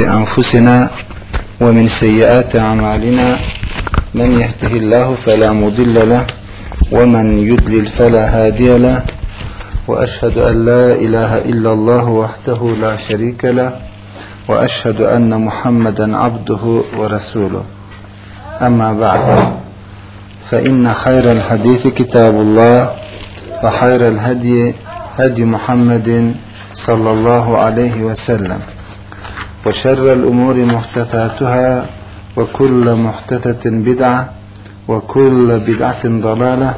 أنفسنا ومن سيئات أعمالنا من يهده الله فلا مضل له ومن يضلل فلا هادي له وأشهد أن لا إله إلا الله وحده لا شريك له وأشهد أن محمدا عبده ورسوله. أما بعد فإن خير الحديث كتاب الله وخير الهدي هدي محمد صلى الله عليه وسلم. وشر الأمور محدثاتها وكل محدثة بدعة وكل بدعة ضلالة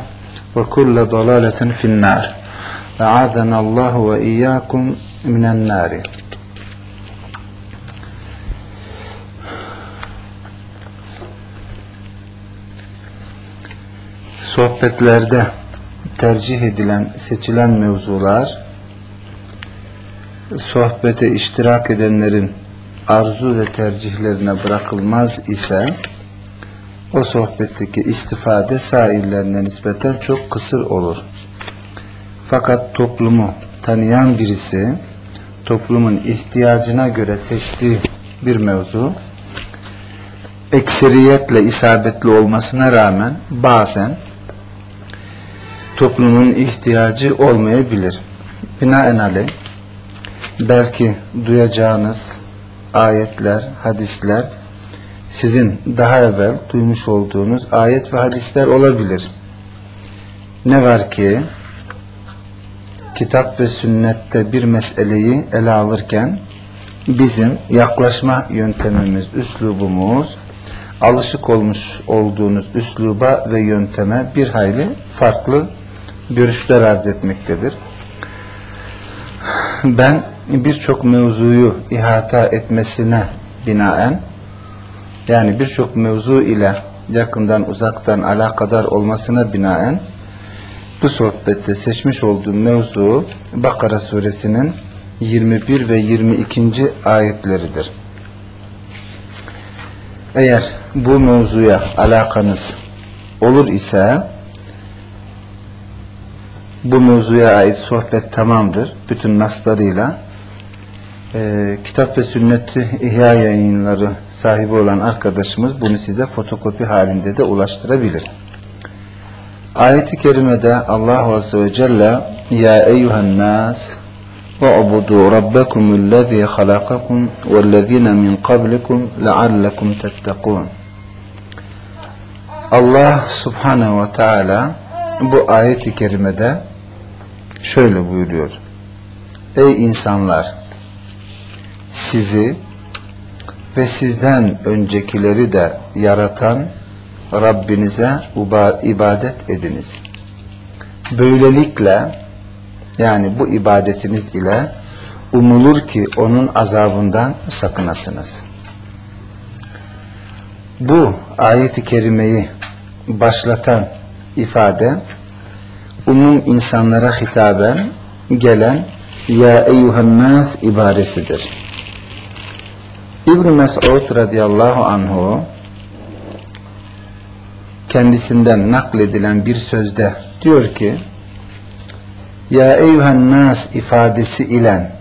وكل ضلالة في النار أعاذنا الله وإياكم من النار sohbetlerde tercih edilen, seçilen mevzular sohbete iştirak edenlerin arzu ve tercihlerine bırakılmaz ise o sohbetteki istifade sairlerine nispeten çok kısır olur. Fakat toplumu tanıyan birisi toplumun ihtiyacına göre seçtiği bir mevzu ekseriyetle isabetli olmasına rağmen bazen toplumun ihtiyacı olmayabilir. Binaenaleyh belki duyacağınız ayetler, hadisler sizin daha evvel duymuş olduğunuz ayet ve hadisler olabilir. Ne var ki kitap ve sünnette bir meseleyi ele alırken bizim yaklaşma yöntemimiz, üslubumuz alışık olmuş olduğunuz üsluba ve yönteme bir hayli farklı görüşler arz etmektedir. Ben birçok mevzuyu ihata etmesine binaen yani birçok mevzu ile yakından uzaktan alakadar olmasına binaen bu sohbette seçmiş olduğum mevzu Bakara suresinin 21 ve 22. ayetleridir. Eğer bu mevzuya alakanız olur ise bu mevzuya ait sohbet tamamdır. Bütün naslarıyla e, kitap ve sünneti ihya yayınları sahibi olan arkadaşımız bunu size fotokopi halinde de ulaştırabilir. Ayet-i kerimede Allah Azze ve Celle Ya eyyuhen nas وَعْبُدُوا رَبَّكُمُ الَّذ۪ي خَلَقَكُمْ وَالَّذ۪ينَ مِنْ قَبْلِكُمْ لَعَلَّكُمْ تَتَّقُونَ Allah Subhanahu ve Teala bu ayet-i kerimede şöyle buyuruyor. Ey insanlar! Sizi ve sizden öncekileri de yaratan Rabbinize ibadet ediniz. Böylelikle yani bu ibadetiniz ile umulur ki onun azabından sakınasınız. Bu ayeti kerimeyi başlatan ifade umum insanlara hitaben gelen ya eyyuhen nas ibaresidir. İbn Mes'ud radıyallahu anhu kendisinden nakledilen bir sözde diyor ki ya eyyuhen nas ifadesi ile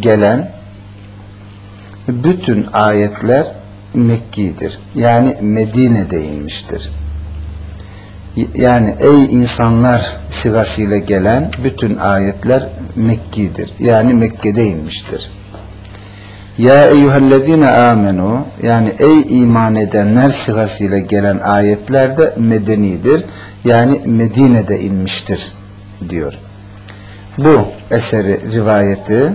gelen bütün ayetler Mekki'dir. Yani Medine'de inmiştir. Yani ey insanlar sigasıyla gelen bütün ayetler Mekki'dir. Yani Mekke'de inmiştir. Ya eyyühellezine amenu yani ey iman edenler sigasıyla gelen ayetler de medenidir. Yani Medine'de inmiştir diyor. Bu eseri rivayeti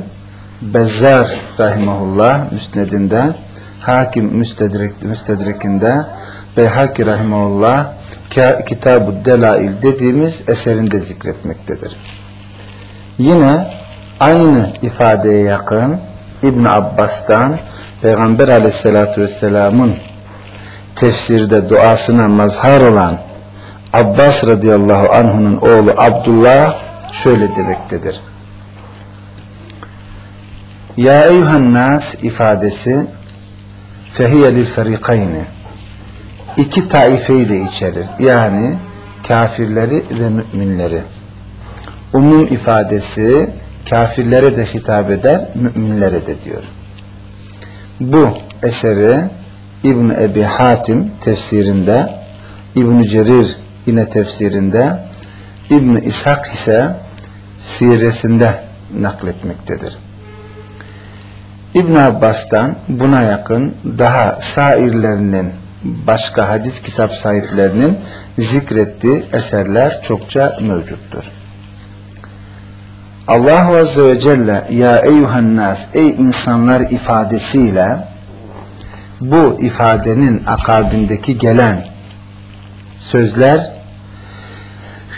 Bezzar rahimahullah müsnedinde Hakim müstedrek, müstedrekinde Beyhaki rahimahullah Kitab-ı Delail dediğimiz eserinde zikretmektedir. Yine aynı ifadeye yakın İbn Abbas'tan Peygamber aleyhissalatü vesselamın tefsirde duasına mazhar olan Abbas radıyallahu anh'unun oğlu Abdullah şöyle demektedir. Ya eyyühen nas ifadesi fehiye lil ferikayni iki taifeyi de içerir. Yani kafirleri ve müminleri. Umum ifadesi kafirlere de hitap eder, müminlere de diyor. Bu eseri İbn Ebi Hatim tefsirinde, İbn Cerir yine tefsirinde, İbn İshak ise siresinde nakletmektedir. İbn Abbas'tan buna yakın daha sairlerinin başka hadis kitap sahiplerinin zikrettiği eserler çokça mevcuttur. Allah Azze ve Celle ya eyyuhan nas ey insanlar ifadesiyle bu ifadenin akabindeki gelen sözler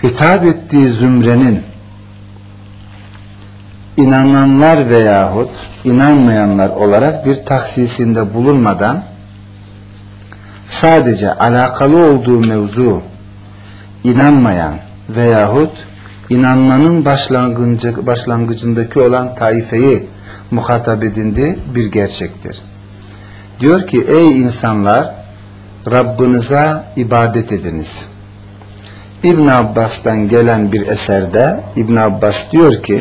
hitap ettiği zümrenin inananlar veyahut inanmayanlar olarak bir taksisinde bulunmadan sadece alakalı olduğu mevzu inanmayan veyahut inanmanın başlangıcı, başlangıcındaki olan taifeyi muhatap edindi bir gerçektir. Diyor ki ey insanlar Rabbinize ibadet ediniz. İbn Abbas'tan gelen bir eserde İbn Abbas diyor ki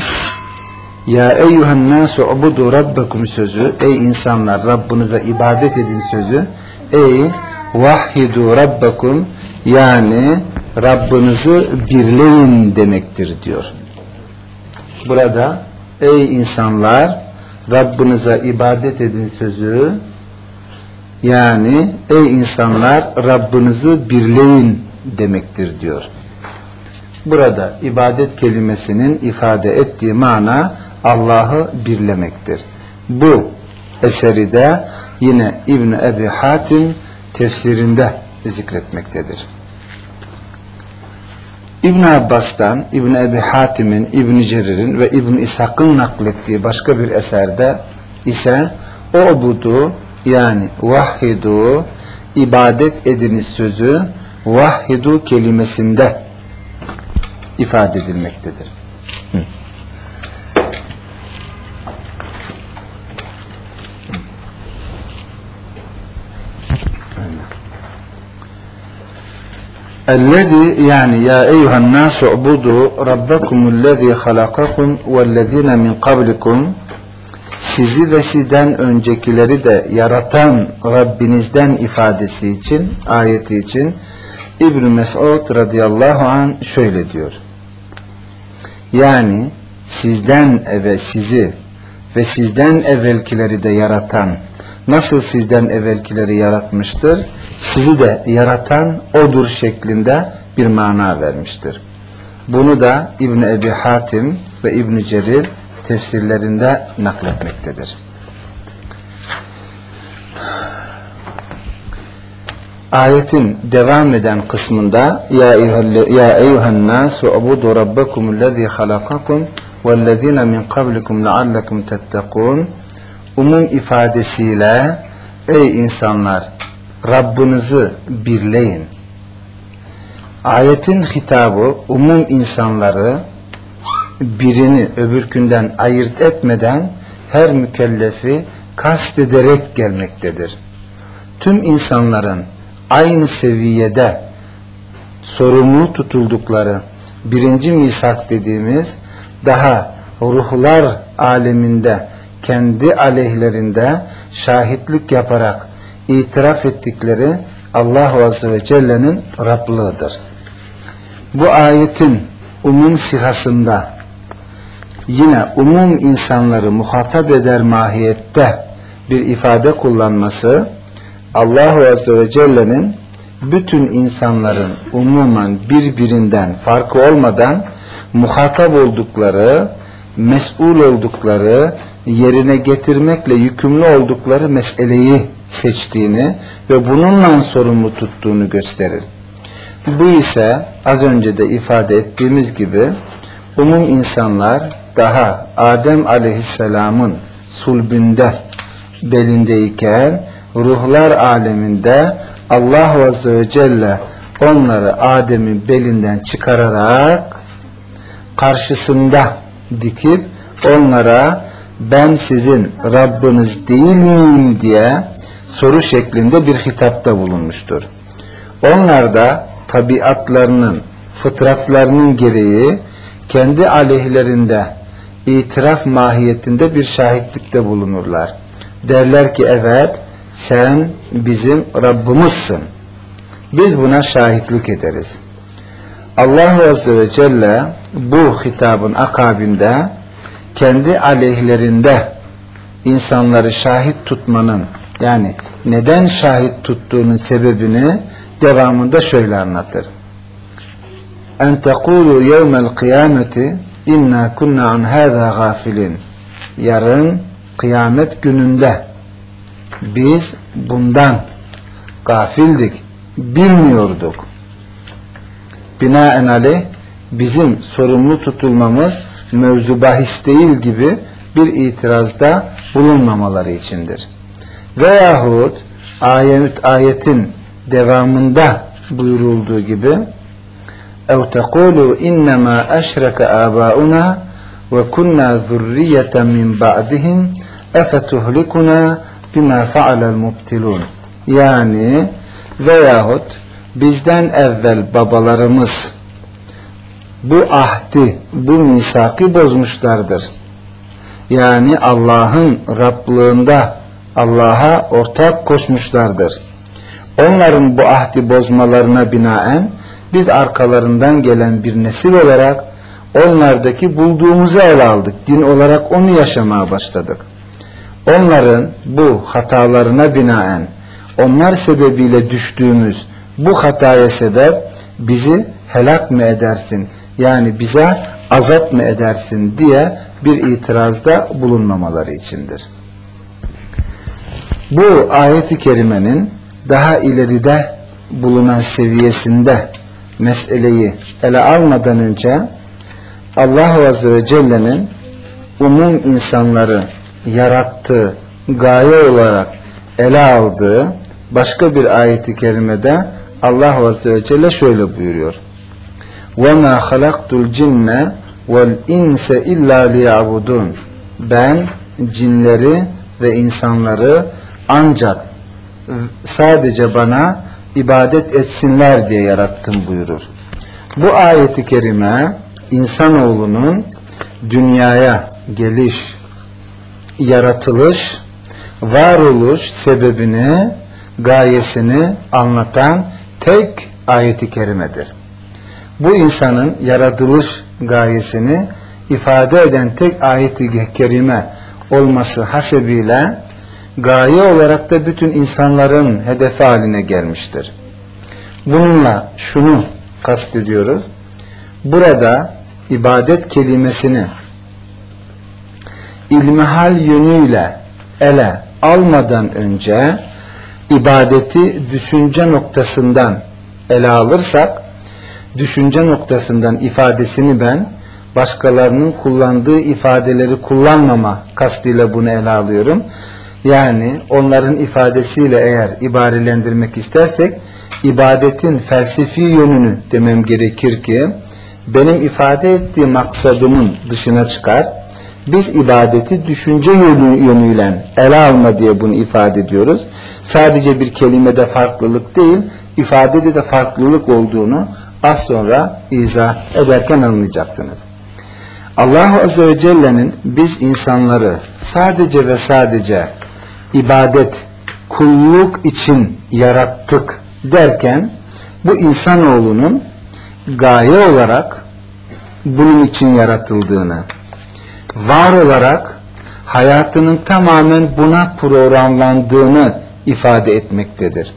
ya eyyuhen nasu ubudu rabbakum sözü ey insanlar Rabbinize ibadet edin sözü ey vahhidu rabbakum yani Rabbinizi birleyin demektir diyor. Burada ey insanlar Rabbinize ibadet edin sözü yani ey insanlar Rabbinizi birleyin demektir diyor. Burada ibadet kelimesinin ifade ettiği mana Allah'ı birlemektir. Bu eseri de yine İbn Ebi Hatim tefsirinde zikretmektedir. İbn Abbas'tan, İbn Ebi Hatim'in, İbn Cerir'in ve İbn İshak'ın naklettiği başka bir eserde ise o budu yani vahhidu ibadet ediniz sözü vahhidu kelimesinde ifade edilmektedir. الذي يعني يا أيها الناس اعبدوا ربكم الذي خلقكم والذين من قبلكم sizi ve sizden öncekileri de yaratan Rabbinizden ifadesi için, ayeti için İbn Mes'ud radıyallahu an şöyle diyor. Yani sizden evvel sizi ve sizden evvelkileri de yaratan nasıl sizden evvelkileri yaratmıştır? Sizi de yaratan odur şeklinde bir mana vermiştir. Bunu da İbn Ebi Hatim ve İbn Cerir tefsirlerinde nakletmektedir. Ayetin devam eden kısmında ya eyyuhen nas ubudu rabbakumullezî halakakum vellezîne min kablikum leallekum tettekûn umum ifadesiyle ey insanlar Rabbinizi birleyin. Ayetin hitabı umum insanları birini öbürkünden ayırt etmeden her mükellefi kast ederek gelmektedir. Tüm insanların aynı seviyede sorumlu tutuldukları birinci misak dediğimiz daha ruhlar aleminde kendi aleyhlerinde şahitlik yaparak itiraf ettikleri Allah Azze ve Celle'nin Rablığıdır. Bu ayetin umum sihasında yine umum insanları muhatap eder mahiyette bir ifade kullanması Allah Azze ve Celle'nin bütün insanların umumen birbirinden farkı olmadan muhatap oldukları, mesul oldukları, yerine getirmekle yükümlü oldukları meseleyi seçtiğini ve bununla sorumlu tuttuğunu gösterir. Bu ise az önce de ifade ettiğimiz gibi umum insanlar daha Adem aleyhisselamın sulbünde belindeyken ruhlar aleminde Allah Azze ve Celle onları Adem'in belinden çıkararak karşısında dikip onlara ben sizin Rabbiniz değil miyim diye soru şeklinde bir hitapta bulunmuştur. Onlar da tabiatlarının, fıtratlarının gereği kendi aleyhlerinde itiraf mahiyetinde bir şahitlikte bulunurlar. Derler ki evet sen bizim Rabbimizsin. Biz buna şahitlik ederiz. Allah Azze ve Celle bu hitabın akabinde kendi aleyhlerinde insanları şahit tutmanın yani neden şahit tuttuğunun sebebini devamında şöyle anlatır. En tekulu yevmel kıyameti inna kunna an hâzâ gafilin. Yarın kıyamet gününde biz bundan gafildik, bilmiyorduk. Binaenaleyh bizim sorumlu tutulmamız mevzu bahis değil gibi bir itirazda bulunmamaları içindir Veyahut ayet, ayetin devamında buyurulduğu gibi اَوْ تَقُولُوا اِنَّمَا اَشْرَكَ آبَاؤُنَا وَكُنَّا ذُرِّيَّةً مِنْ بَعْدِهِمْ اَفَتُهْلِكُنَا بِمَا فَعَلَ الْمُبْتِلُونَ Yani veyahut bizden evvel babalarımız bu ahdi, bu misaki bozmuşlardır. Yani Allah'ın Rablığında Allah'a ortak koşmuşlardır. Onların bu ahdi bozmalarına binaen biz arkalarından gelen bir nesil olarak onlardaki bulduğumuzu ele aldık. Din olarak onu yaşamaya başladık. Onların bu hatalarına binaen onlar sebebiyle düştüğümüz bu hataya sebep bizi helak mı edersin? Yani bize azap mı edersin diye bir itirazda bulunmamaları içindir Bu ayeti kerimenin daha ileride bulunan seviyesinde meseleyi ele almadan önce Allah Azze ve Celle'nin umum insanları yarattığı gaye olarak ele aldığı başka bir ayeti kerimede Allah Azze ve Celle şöyle buyuruyor. وَمَا خَلَقْتُ الْجِنَّ وَالْاِنْسَ اِلَّا لِيَعْبُدُونَ Ben cinleri ve insanları ancak sadece bana ibadet etsinler diye yarattım buyurur. Bu ayeti kerime insanoğlunun dünyaya geliş, yaratılış, varoluş sebebini, gayesini anlatan tek ayeti kerimedir. Bu insanın yaratılış gayesini ifade eden tek ayeti kerime olması hasebiyle gaye olarak da bütün insanların hedefi haline gelmiştir. Bununla şunu kastediyoruz. Burada ibadet kelimesini ilmihal yönüyle ele almadan önce ibadeti düşünce noktasından ele alırsak düşünce noktasından ifadesini ben başkalarının kullandığı ifadeleri kullanmama kastıyla bunu ele alıyorum. Yani onların ifadesiyle eğer ibarelendirmek istersek ibadetin felsefi yönünü demem gerekir ki benim ifade ettiğim maksadımın dışına çıkar. Biz ibadeti düşünce yönü, yönüyle ele alma diye bunu ifade ediyoruz. Sadece bir kelimede farklılık değil, ifadede de farklılık olduğunu az sonra izah ederken anlayacaksınız. Allah Azze ve Celle'nin biz insanları sadece ve sadece ibadet, kulluk için yarattık derken bu insanoğlunun gaye olarak bunun için yaratıldığını, var olarak hayatının tamamen buna programlandığını ifade etmektedir.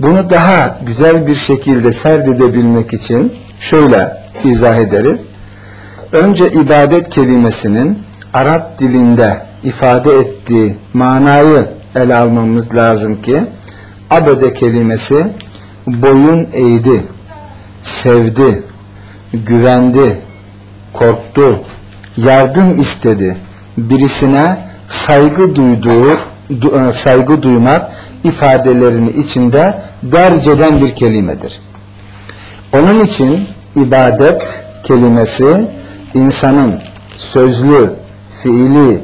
Bunu daha güzel bir şekilde serdedebilmek için şöyle izah ederiz. Önce ibadet kelimesinin Arap dilinde ifade ettiği manayı ele almamız lazım ki abede kelimesi boyun eğdi, sevdi, güvendi, korktu, yardım istedi. Birisine saygı duyduğu, e, saygı duymak ifadelerini içinde derceden bir kelimedir. Onun için ibadet kelimesi insanın sözlü, fiili,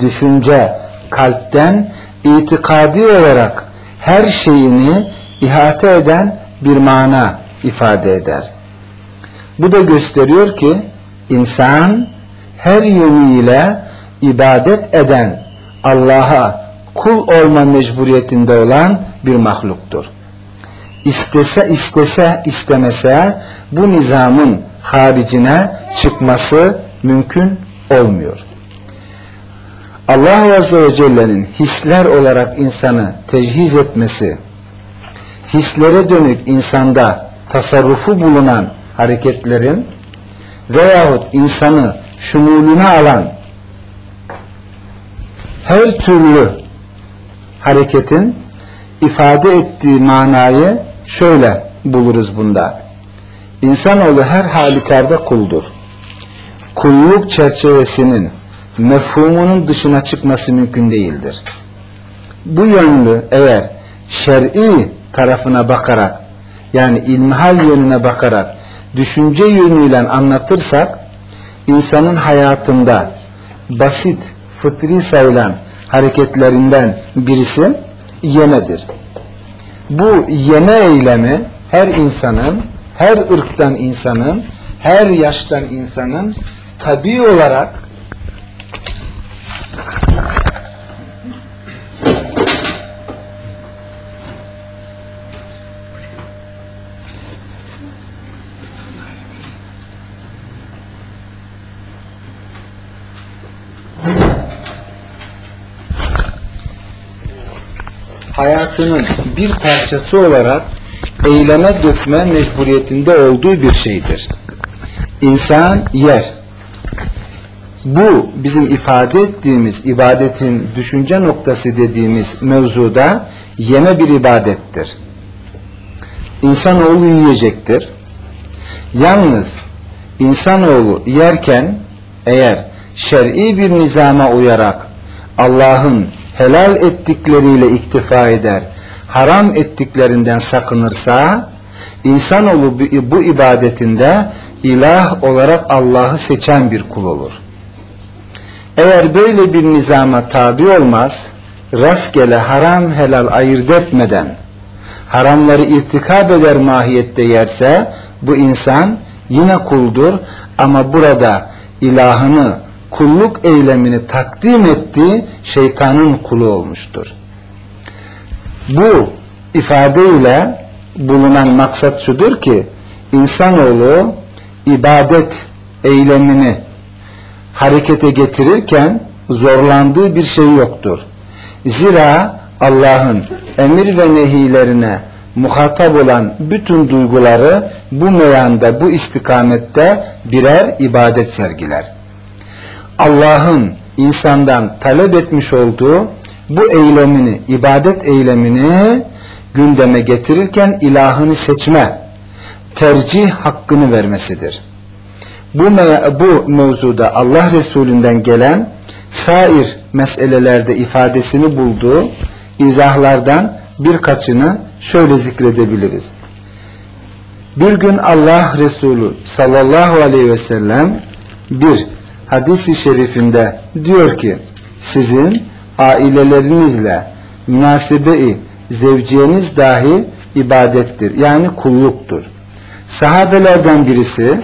düşünce, kalpten itikadi olarak her şeyini ihate eden bir mana ifade eder. Bu da gösteriyor ki insan her yönüyle ibadet eden Allah'a kul olma mecburiyetinde olan bir mahluktur. İstese istese istemese bu nizamın haricine çıkması mümkün olmuyor. Allah Azze ve Celle'nin hisler olarak insanı tecihiz etmesi, hislere dönük insanda tasarrufu bulunan hareketlerin veyahut insanı şumulüne alan her türlü hareketin ifade ettiği manayı şöyle buluruz bunda. İnsanoğlu her halükarda kuldur. Kulluk çerçevesinin mefhumunun dışına çıkması mümkün değildir. Bu yönlü eğer şer'i tarafına bakarak yani ilmihal yönüne bakarak düşünce yönüyle anlatırsak insanın hayatında basit, fıtri sayılan hareketlerinden birisi yemedir. Bu yeme eylemi her insanın, her ırktan insanın, her yaştan insanın tabi olarak hayatının bir parçası olarak eyleme dökme mecburiyetinde olduğu bir şeydir. İnsan yer. Bu bizim ifade ettiğimiz ibadetin düşünce noktası dediğimiz mevzuda yeme bir ibadettir. İnsanoğlu yiyecektir. Yalnız insanoğlu yerken eğer şer'i bir nizama uyarak Allah'ın helal ettikleriyle iktifa eder, haram ettiklerinden sakınırsa, insanoğlu bu ibadetinde ilah olarak Allah'ı seçen bir kul olur. Eğer böyle bir nizama tabi olmaz, rastgele haram helal ayırt etmeden, haramları irtikab eder mahiyette yerse, bu insan yine kuldur ama burada ilahını kulluk eylemini takdim ettiği şeytanın kulu olmuştur. Bu ifadeyle bulunan maksat şudur ki insanoğlu ibadet eylemini harekete getirirken zorlandığı bir şey yoktur. Zira Allah'ın emir ve nehilerine muhatap olan bütün duyguları bu meyanda, bu istikamette birer ibadet sergiler. Allah'ın insandan talep etmiş olduğu bu eylemini, ibadet eylemini gündeme getirirken ilahını seçme, tercih hakkını vermesidir. Bu, bu mevzuda Allah Resulünden gelen sair meselelerde ifadesini bulduğu izahlardan birkaçını şöyle zikredebiliriz. Bir gün Allah Resulü sallallahu aleyhi ve sellem bir hadis-i şerifinde diyor ki sizin ailelerinizle münasebe-i zevciyeniz dahi ibadettir. Yani kulluktur. Sahabelerden birisi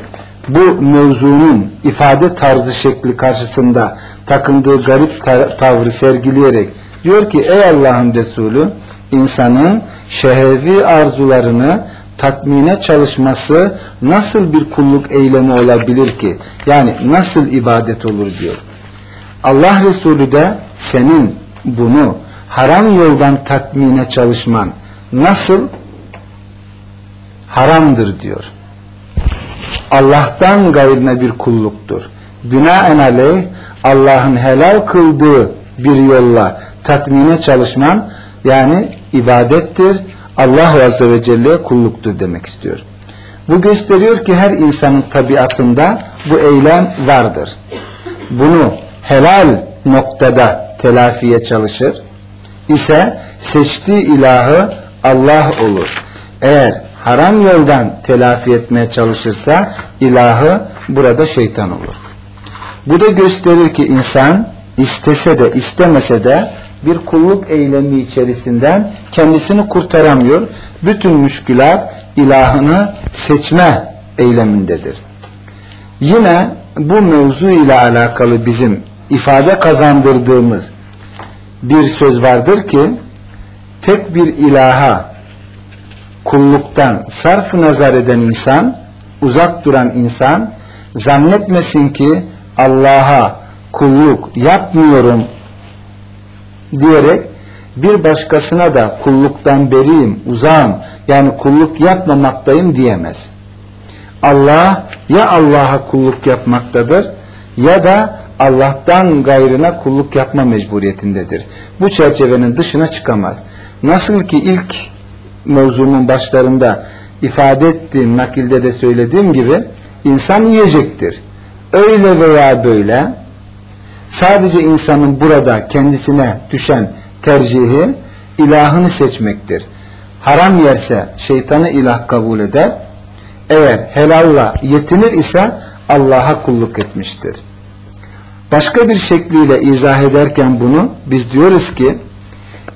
bu mevzunun ifade tarzı şekli karşısında takındığı garip tavrı sergileyerek diyor ki ey Allah'ın Resulü insanın şehevi arzularını tatmine çalışması nasıl bir kulluk eylemi olabilir ki? Yani nasıl ibadet olur diyor. Allah Resulü de senin bunu haram yoldan tatmine çalışman nasıl haramdır diyor. Allah'tan gayrına bir kulluktur. Binaenaleyh Allah'ın helal kıldığı bir yolla tatmine çalışman yani ibadettir Allah Azze ve Celle'ye kulluktur demek istiyor. Bu gösteriyor ki her insanın tabiatında bu eylem vardır. Bunu helal noktada telafiye çalışır ise seçtiği ilahı Allah olur. Eğer haram yoldan telafi etmeye çalışırsa ilahı burada şeytan olur. Bu da gösterir ki insan istese de istemese de bir kulluk eylemi içerisinden kendisini kurtaramıyor. Bütün müşkülat ilahını seçme eylemindedir. Yine bu mevzu ile alakalı bizim ifade kazandırdığımız bir söz vardır ki tek bir ilaha kulluktan sarf nazar eden insan, uzak duran insan zannetmesin ki Allah'a kulluk yapmıyorum diyerek bir başkasına da kulluktan beriyim, uzağım yani kulluk yapmamaktayım diyemez. Allah ya Allah'a kulluk yapmaktadır ya da Allah'tan gayrına kulluk yapma mecburiyetindedir. Bu çerçevenin dışına çıkamaz. Nasıl ki ilk mevzumun başlarında ifade ettiğim, nakilde de söylediğim gibi insan yiyecektir. Öyle veya böyle sadece insanın burada kendisine düşen tercihi ilahını seçmektir. Haram yerse şeytanı ilah kabul eder. Eğer helalla yetinir ise Allah'a kulluk etmiştir. Başka bir şekliyle izah ederken bunu biz diyoruz ki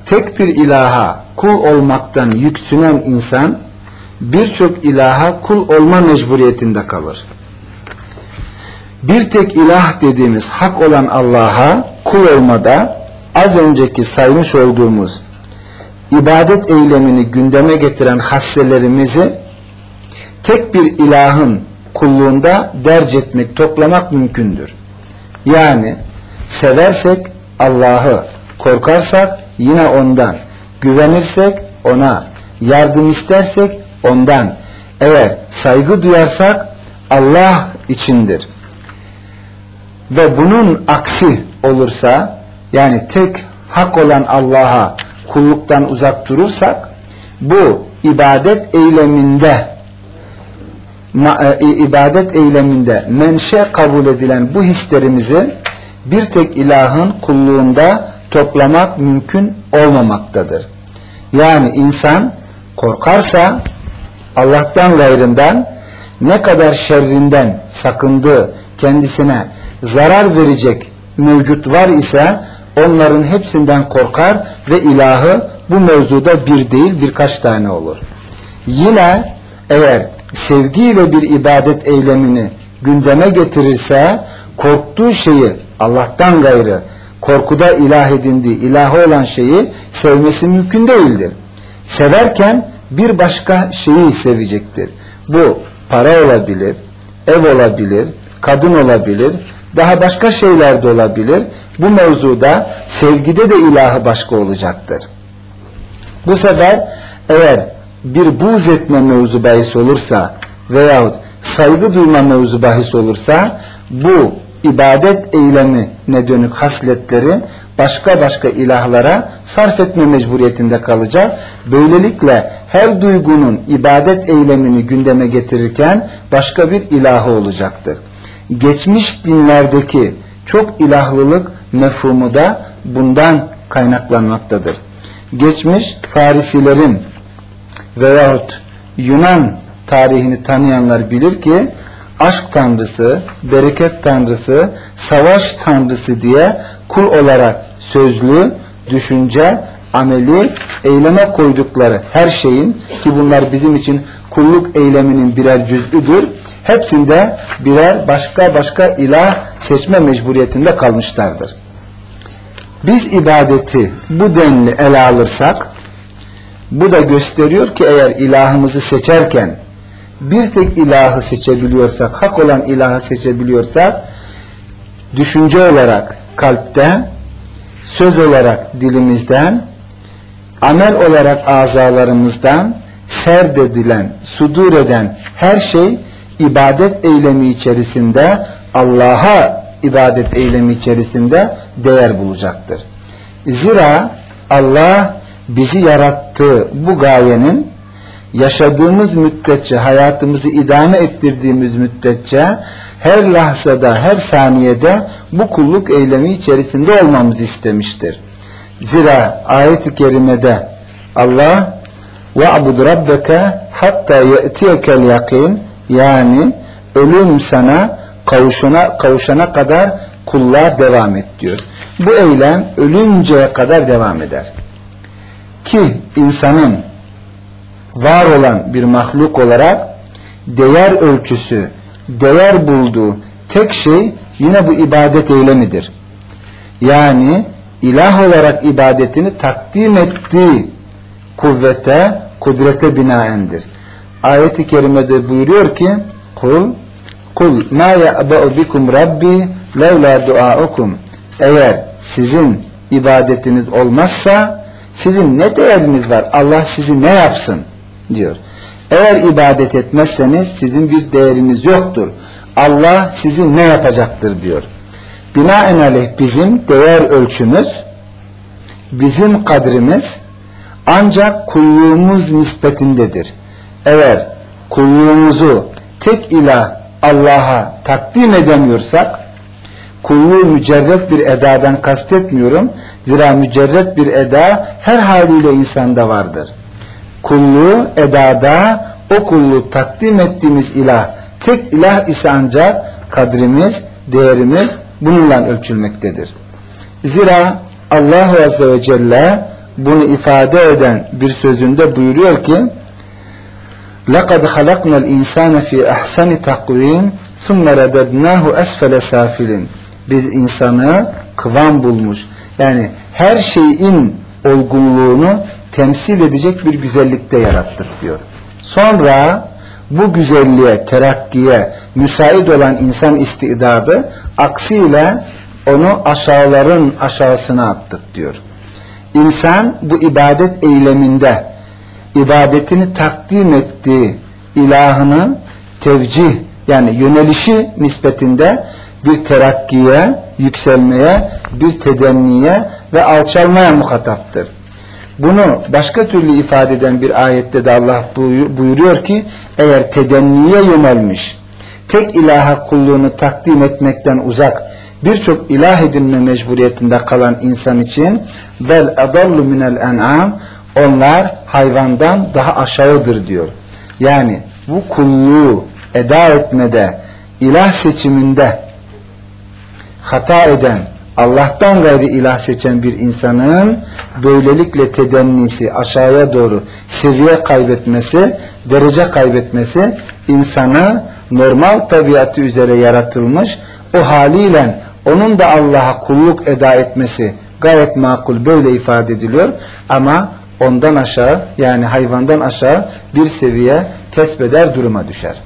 tek bir ilaha kul olmaktan yüksünen insan birçok ilaha kul olma mecburiyetinde kalır. Bir tek ilah dediğimiz hak olan Allah'a kul olmada az önceki saymış olduğumuz ibadet eylemini gündeme getiren hasselerimizi tek bir ilahın kulluğunda derc etmek, toplamak mümkündür. Yani seversek Allah'ı, korkarsak yine ondan, güvenirsek ona, yardım istersek ondan, eğer saygı duyarsak Allah içindir. Ve bunun aksi olursa, yani tek hak olan Allah'a kulluktan uzak durursak, bu ibadet eyleminde e, ibadet eyleminde menşe kabul edilen bu hislerimizi bir tek ilahın kulluğunda toplamak mümkün olmamaktadır. Yani insan korkarsa Allah'tan gayrından ne kadar şerrinden sakındığı kendisine zarar verecek mevcut var ise onların hepsinden korkar ve ilahı bu mevzuda bir değil birkaç tane olur. Yine eğer sevgiyle bir ibadet eylemini gündeme getirirse korktuğu şeyi Allah'tan gayrı korkuda ilah edindiği ilahı olan şeyi sevmesi mümkün değildir. Severken bir başka şeyi sevecektir. Bu para olabilir, ev olabilir, kadın olabilir, daha başka şeyler de olabilir. Bu mevzuda sevgide de ilahı başka olacaktır. Bu sefer eğer bir buğz etme mevzu bahis olursa veyahut saygı duyma mevzu bahis olursa bu ibadet eylemine dönük hasletleri başka başka ilahlara sarf etme mecburiyetinde kalacak. Böylelikle her duygunun ibadet eylemini gündeme getirirken başka bir ilahı olacaktır. Geçmiş dinlerdeki çok ilahlılık mefhumu da bundan kaynaklanmaktadır. Geçmiş Farisilerin veyahut Yunan tarihini tanıyanlar bilir ki aşk tanrısı, bereket tanrısı, savaş tanrısı diye kul olarak sözlü, düşünce, ameli, eyleme koydukları her şeyin ki bunlar bizim için kulluk eyleminin birer cüzdüdür. Hepsinde birer başka başka ilah seçme mecburiyetinde kalmışlardır. Biz ibadeti bu denli ele alırsak bu da gösteriyor ki eğer ilahımızı seçerken bir tek ilahı seçebiliyorsak, hak olan ilahı seçebiliyorsak düşünce olarak kalpte, söz olarak dilimizden, amel olarak azalarımızdan serdedilen, sudur eden her şey ibadet eylemi içerisinde Allah'a ibadet eylemi içerisinde değer bulacaktır. Zira Allah bizi yarattığı bu gayenin yaşadığımız müddetçe, hayatımızı idame ettirdiğimiz müddetçe her lahzada, her saniyede bu kulluk eylemi içerisinde olmamızı istemiştir. Zira ayet-i kerimede Allah وَعْبُدْ رَبَّكَ hatta يَأْتِيَكَ yakin yani ölüm sana kavuşana, kavuşana kadar kulluğa devam et diyor. Bu eylem ölünceye kadar devam eder. Ki insanın var olan bir mahluk olarak değer ölçüsü, değer bulduğu tek şey yine bu ibadet eylemidir. Yani ilah olarak ibadetini takdim ettiği kuvvete, kudrete binaendir. Ayet-i kerimede buyuruyor ki kul kul ma ya'ba'u bikum rabbi levla duaukum eğer sizin ibadetiniz olmazsa sizin ne değeriniz var? Allah sizi ne yapsın? diyor. Eğer ibadet etmezseniz sizin bir değeriniz yoktur. Allah sizi ne yapacaktır diyor. Binaenaleyh bizim değer ölçümüz, bizim kadrimiz ancak kulluğumuz nispetindedir. Eğer kulluğumuzu tek ilah Allah'a takdim edemiyorsak, kulluğu mücerret bir edadan kastetmiyorum. Zira mücerret bir eda her haliyle insanda vardır. Kulluğu edada o kulluğu takdim ettiğimiz ilah tek ilah ise ancak kadrimiz, değerimiz bununla ölçülmektedir. Zira Allah Azze ve Celle bunu ifade eden bir sözünde buyuruyor ki لَقَدْ خَلَقْنَا الْاِنْسَانَ ف۪ي اَحْسَنِ تَقْو۪يمٍ ثُمَّ رَدَدْنَاهُ اَسْفَلَ سَافِلٍ Biz insanı kıvam bulmuş. Yani her şeyin olgunluğunu temsil edecek bir güzellikte yarattık diyor. Sonra bu güzelliğe, terakkiye müsait olan insan istidadı aksiyle onu aşağıların aşağısına attık diyor. İnsan bu ibadet eyleminde ibadetini takdim ettiği ilahını tevcih yani yönelişi nispetinde bir terakkiye, yükselmeye, bir tedenniye ve alçalmaya muhataptır. Bunu başka türlü ifade eden bir ayette de Allah buyuruyor ki eğer tedenniye yönelmiş, tek ilaha kulluğunu takdim etmekten uzak, birçok ilah edinme mecburiyetinde kalan insan için bel adallu minel en'am onlar hayvandan daha aşağıdır diyor. Yani bu kulluğu eda etmede, ilah seçiminde hata eden, Allah'tan gayri ilah seçen bir insanın böylelikle tedennisi aşağıya doğru seviye kaybetmesi, derece kaybetmesi insanı normal tabiatı üzere yaratılmış o haliyle onun da Allah'a kulluk eda etmesi gayet makul böyle ifade ediliyor ama ondan aşağı yani hayvandan aşağı bir seviye kesbeder duruma düşer.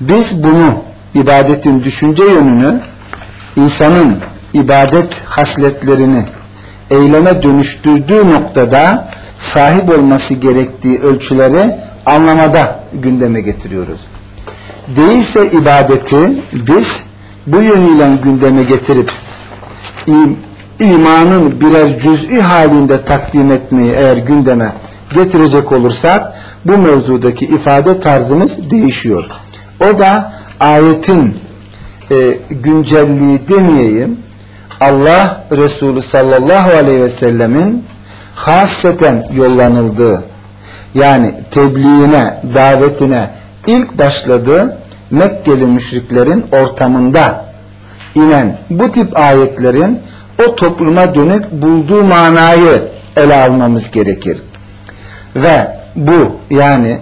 Biz bunu ibadetin düşünce yönünü insanın ibadet hasletlerini eyleme dönüştürdüğü noktada sahip olması gerektiği ölçüleri anlamada gündeme getiriyoruz. Değilse ibadeti biz bu yönüyle gündeme getirip imanın birer cüz'i halinde takdim etmeyi eğer gündeme getirecek olursak bu mevzudaki ifade tarzımız değişiyor. O da ayetin e, güncelliği demeyeyim Allah Resulü sallallahu aleyhi ve sellemin hasreten yollanıldığı yani tebliğine, davetine ilk başladığı Mekkeli müşriklerin ortamında inen bu tip ayetlerin o topluma dönük bulduğu manayı ele almamız gerekir. Ve bu yani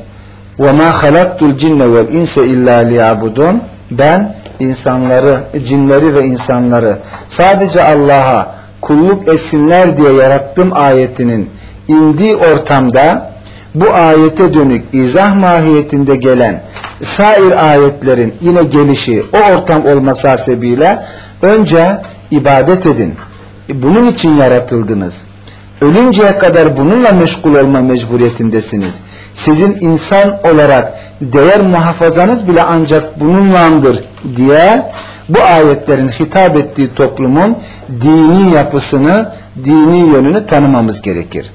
وَمَا خَلَقْتُ الْجِنَّ وَالْاِنْسَ اِلَّا لِيَعْبُدُونَ Ben insanları, cinleri ve insanları sadece Allah'a kulluk etsinler diye yarattım ayetinin indiği ortamda bu ayete dönük izah mahiyetinde gelen sair ayetlerin yine gelişi o ortam olması hasebiyle önce ibadet edin. E, bunun için yaratıldınız. Ölünceye kadar bununla meşgul olma mecburiyetindesiniz. Sizin insan olarak değer muhafazanız bile ancak bununlandır diye bu ayetlerin hitap ettiği toplumun dini yapısını, dini yönünü tanımamız gerekir.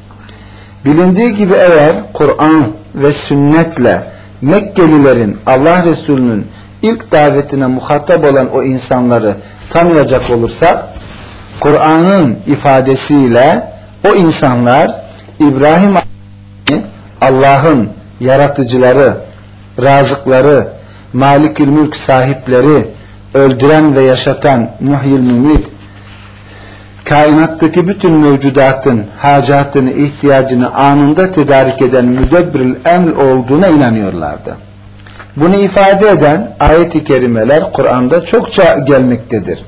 Bilindiği gibi eğer Kur'an ve sünnetle Mekkelilerin Allah Resulü'nün ilk davetine muhatap olan o insanları tanıyacak olursak Kur'an'ın ifadesiyle o insanlar İbrahim Allah'ın yaratıcıları, razıkları, malikül mülk sahipleri, öldüren ve yaşatan muhyil mümit, kainattaki bütün mevcudatın hacatını, ihtiyacını anında tedarik eden müdebbiril emr olduğuna inanıyorlardı. Bunu ifade eden ayet-i kerimeler Kur'an'da çokça gelmektedir.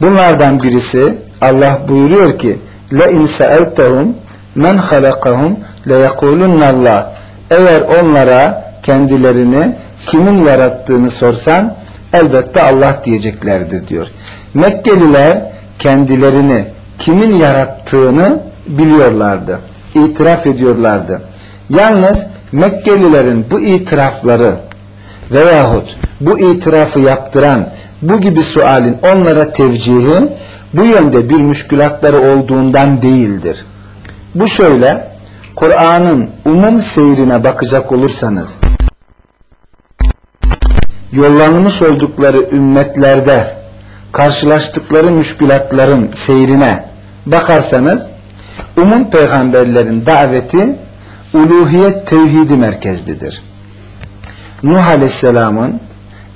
Bunlardan birisi Allah buyuruyor ki le in sa'altahum men halakahum le yekulunallah eğer onlara kendilerini kimin yarattığını sorsan elbette Allah diyeceklerdir diyor. Mekkeliler kendilerini kimin yarattığını biliyorlardı. İtiraf ediyorlardı. Yalnız Mekkelilerin bu itirafları veyahut bu itirafı yaptıran bu gibi sualin onlara tevcihi bu yönde bir müşkülatları olduğundan değildir. Bu şöyle Kur'an'ın umum seyrine bakacak olursanız yollanmış oldukları ümmetlerde karşılaştıkları müşkülatların seyrine bakarsanız umum peygamberlerin daveti uluhiyet tevhidi merkezlidir. Nuh Aleyhisselam'ın,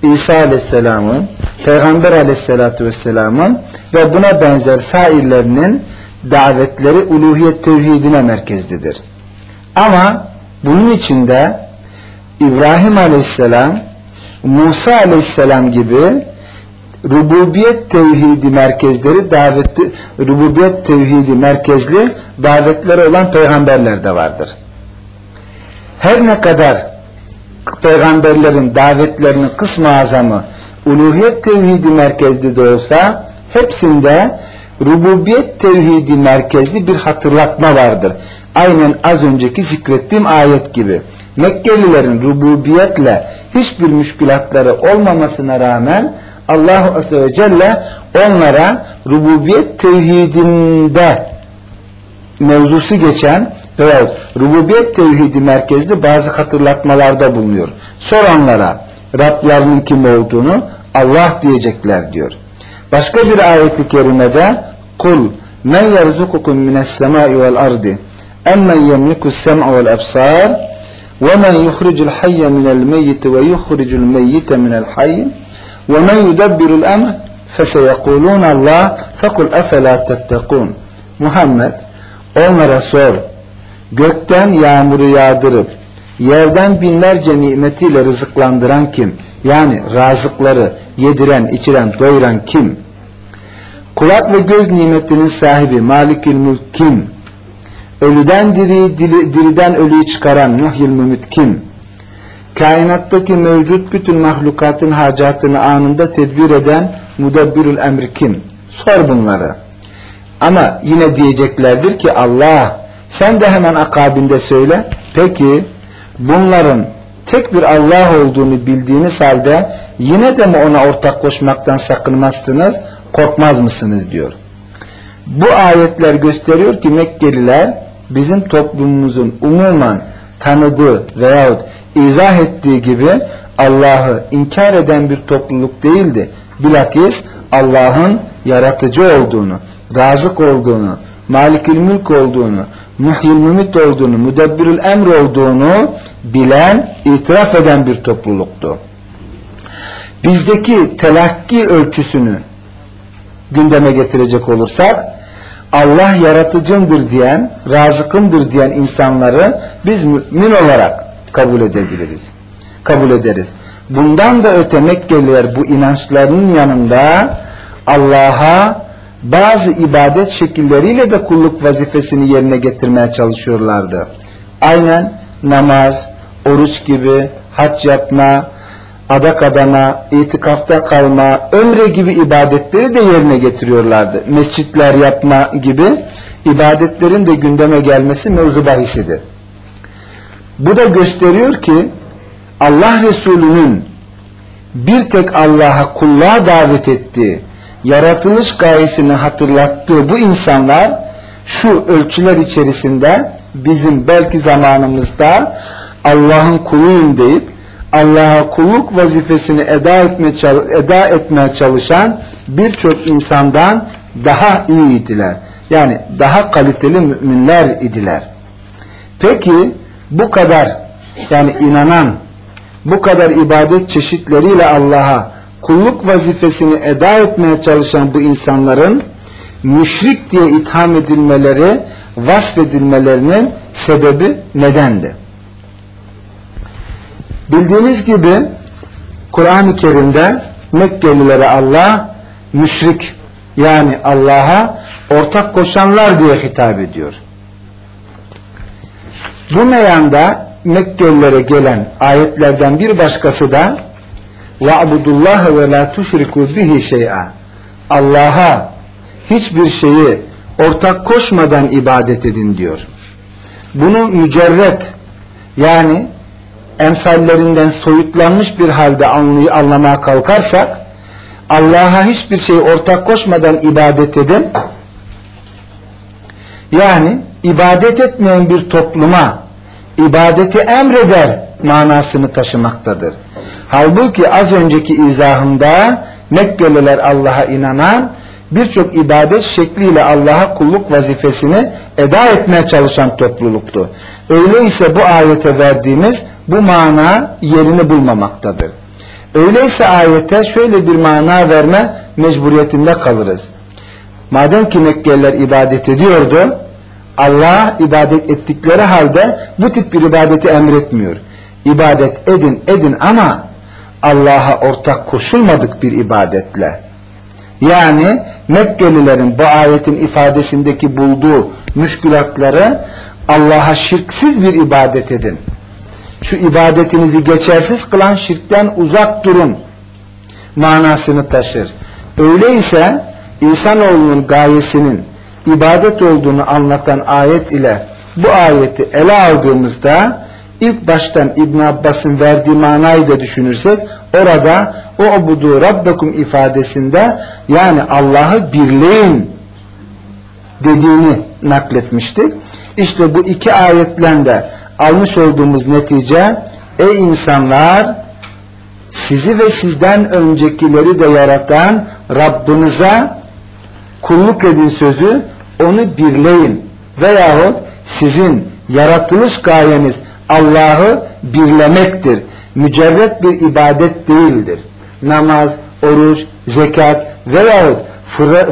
İsa Aleyhisselam'ın, Peygamber Aleyhisselatü Vesselam'ın ve buna benzer sairlerinin davetleri uluhiyet tevhidine merkezlidir. Ama bunun içinde İbrahim Aleyhisselam, Musa Aleyhisselam gibi rububiyet tevhidi merkezleri daveti rububiyet tevhidi merkezli davetleri olan peygamberler de vardır. Her ne kadar peygamberlerin davetlerinin kısmı azamı uluhiyet tevhidi merkezli de olsa hepsinde rububiyet tevhidi merkezli bir hatırlatma vardır. Aynen az önceki zikrettiğim ayet gibi. Mekkelilerin rububiyetle hiçbir müşkülatları olmamasına rağmen Allahu Azze ve Celle onlara rububiyet tevhidinde mevzusu geçen veya rububiyet tevhidi merkezli bazı hatırlatmalarda bulunuyor. Soranlara Rablarının kim olduğunu Allah diyecekler diyor. Başka bir ayet-i kerimede kul men yerzukukum mines semai vel ardi emmen yemlikus sem'a vel absar ve men yuhricul hayye minel meyyiti ve yuhricul meyyite minel hayy ve men yudabbirul emr feseyekulun Allah fekul efela tettekun Muhammed onlara sor gökten yağmuru yağdırıp yerden binlerce nimetiyle rızıklandıran kim? Yani razıkları yediren, içiren, doyuran kim? Kulak ve göz nimetinin sahibi Malikül Mülk kim? Ölüden diri, diri, diriden ölüyü çıkaran Muhyil Mümit kim? Kainattaki mevcut bütün mahlukatın hacatını anında tedbir eden Mudabbirül Emr kim? Sor bunları. Ama yine diyeceklerdir ki Allah sen de hemen akabinde söyle. Peki bunların tek bir Allah olduğunu bildiğiniz halde yine de mi ona ortak koşmaktan sakınmazsınız, korkmaz mısınız diyor. Bu ayetler gösteriyor ki Mekkeliler bizim toplumumuzun umuman tanıdığı veyahut izah ettiği gibi Allah'ı inkar eden bir topluluk değildi. Bilakis Allah'ın yaratıcı olduğunu, razık olduğunu, malikül mülk olduğunu, muhyil mümit olduğunu, müdebbirül emr olduğunu bilen, itiraf eden bir topluluktu. Bizdeki telakki ölçüsünü gündeme getirecek olursak, Allah yaratıcımdır diyen, razıkımdır diyen insanları biz mümin olarak kabul edebiliriz. Kabul ederiz. Bundan da öte Mekkeliler bu inançlarının yanında Allah'a bazı ibadet şekilleriyle de kulluk vazifesini yerine getirmeye çalışıyorlardı. Aynen namaz, oruç gibi, hac yapma, adak adama, itikafta kalma, ömre gibi ibadetleri de yerine getiriyorlardı. Mescitler yapma gibi ibadetlerin de gündeme gelmesi mevzu bahisidir. Bu da gösteriyor ki Allah Resulü'nün bir tek Allah'a kulluğa davet ettiği, yaratılış gayesini hatırlattığı bu insanlar şu ölçüler içerisinde bizim belki zamanımızda Allah'ın kuluyum deyip Allah'a kulluk vazifesini eda, etme, eda etmeye çalışan birçok insandan daha iyiydiler. Yani daha kaliteli müminler idiler. Peki bu kadar yani inanan bu kadar ibadet çeşitleriyle Allah'a kulluk vazifesini eda etmeye çalışan bu insanların müşrik diye itham edilmeleri, vasfedilmelerinin sebebi nedendi? Bildiğiniz gibi Kur'an-ı Kerim'de Mekkelilere Allah müşrik yani Allah'a ortak koşanlar diye hitap ediyor. Bu meyanda Mekkelilere gelen ayetlerden bir başkası da وَعْبُدُ اللّٰهَ وَلَا تُشْرِكُوا بِهِ شَيْئًا Allah'a hiçbir şeyi ortak koşmadan ibadet edin diyor. Bunu mücerret yani emsallerinden soyutlanmış bir halde anlay anlamaya kalkarsak Allah'a hiçbir şey ortak koşmadan ibadet edin yani ibadet etmeyen bir topluma ibadeti emreder manasını taşımaktadır. Halbuki az önceki izahımda Mekkeliler Allah'a inanan birçok ibadet şekliyle Allah'a kulluk vazifesini eda etmeye çalışan topluluktu. Öyleyse bu ayete verdiğimiz bu mana yerini bulmamaktadır. Öyleyse ayete şöyle bir mana verme mecburiyetinde kalırız. Madem ki Mekkeliler ibadet ediyordu, Allah ibadet ettikleri halde bu tip bir ibadeti emretmiyor. İbadet edin edin ama Allah'a ortak koşulmadık bir ibadetle. Yani Mekkelilerin bu ayetin ifadesindeki bulduğu müşkülatları Allah'a şirksiz bir ibadet edin. Şu ibadetinizi geçersiz kılan şirkten uzak durun manasını taşır. Öyleyse insanoğlunun gayesinin ibadet olduğunu anlatan ayet ile bu ayeti ele aldığımızda ilk baştan İbn Abbas'ın verdiği manayı da düşünürsek orada o obudu rabbekum ifadesinde yani Allah'ı birleyin dediğini nakletmiştik. İşte bu iki ayetle de almış olduğumuz netice ey insanlar sizi ve sizden öncekileri de yaratan Rabbinize kulluk edin sözü onu birleyin veyahut sizin yaratılış gayeniz Allah'ı birlemektir. Mücerret bir ibadet değildir. Namaz, oruç, zekat veyahut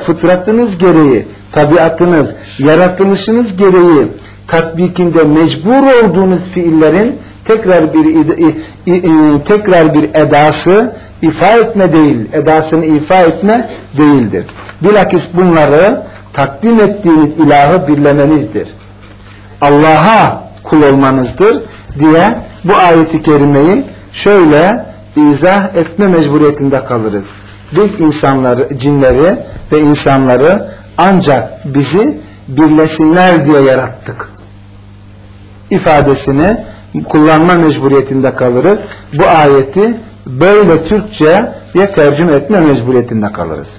fıtratınız gereği, tabiatınız, yaratılışınız gereği tatbikinde mecbur olduğunuz fiillerin tekrar bir tekrar bir edası ifa etme değil, edasını ifa etme değildir. Bilakis bunları takdim ettiğiniz ilahı birlemenizdir. Allah'a kul olmanızdır diye bu ayeti kerimeyi şöyle izah etme mecburiyetinde kalırız. Biz insanları, cinleri ve insanları ancak bizi birlesinler diye yarattık. ifadesini kullanma mecburiyetinde kalırız. Bu ayeti böyle Türkçe'ye tercüme etme mecburiyetinde kalırız.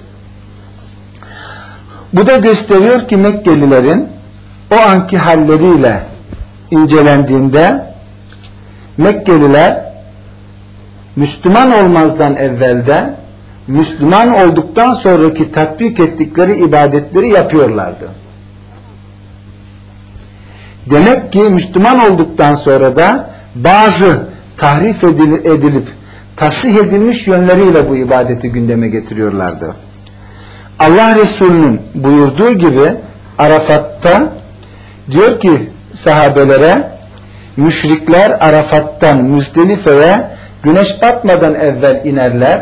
Bu da gösteriyor ki Mekkelilerin o anki halleriyle incelendiğinde Mekkeliler Müslüman olmazdan evvelde Müslüman olduktan sonraki tatbik ettikleri ibadetleri yapıyorlardı. Demek ki Müslüman olduktan sonra da bazı tahrif edilip tasih edilmiş yönleriyle bu ibadeti gündeme getiriyorlardı. Allah Resulü'nün buyurduğu gibi Arafat'ta diyor ki sahabelere müşrikler Arafat'tan Müzdelife'ye güneş batmadan evvel inerler.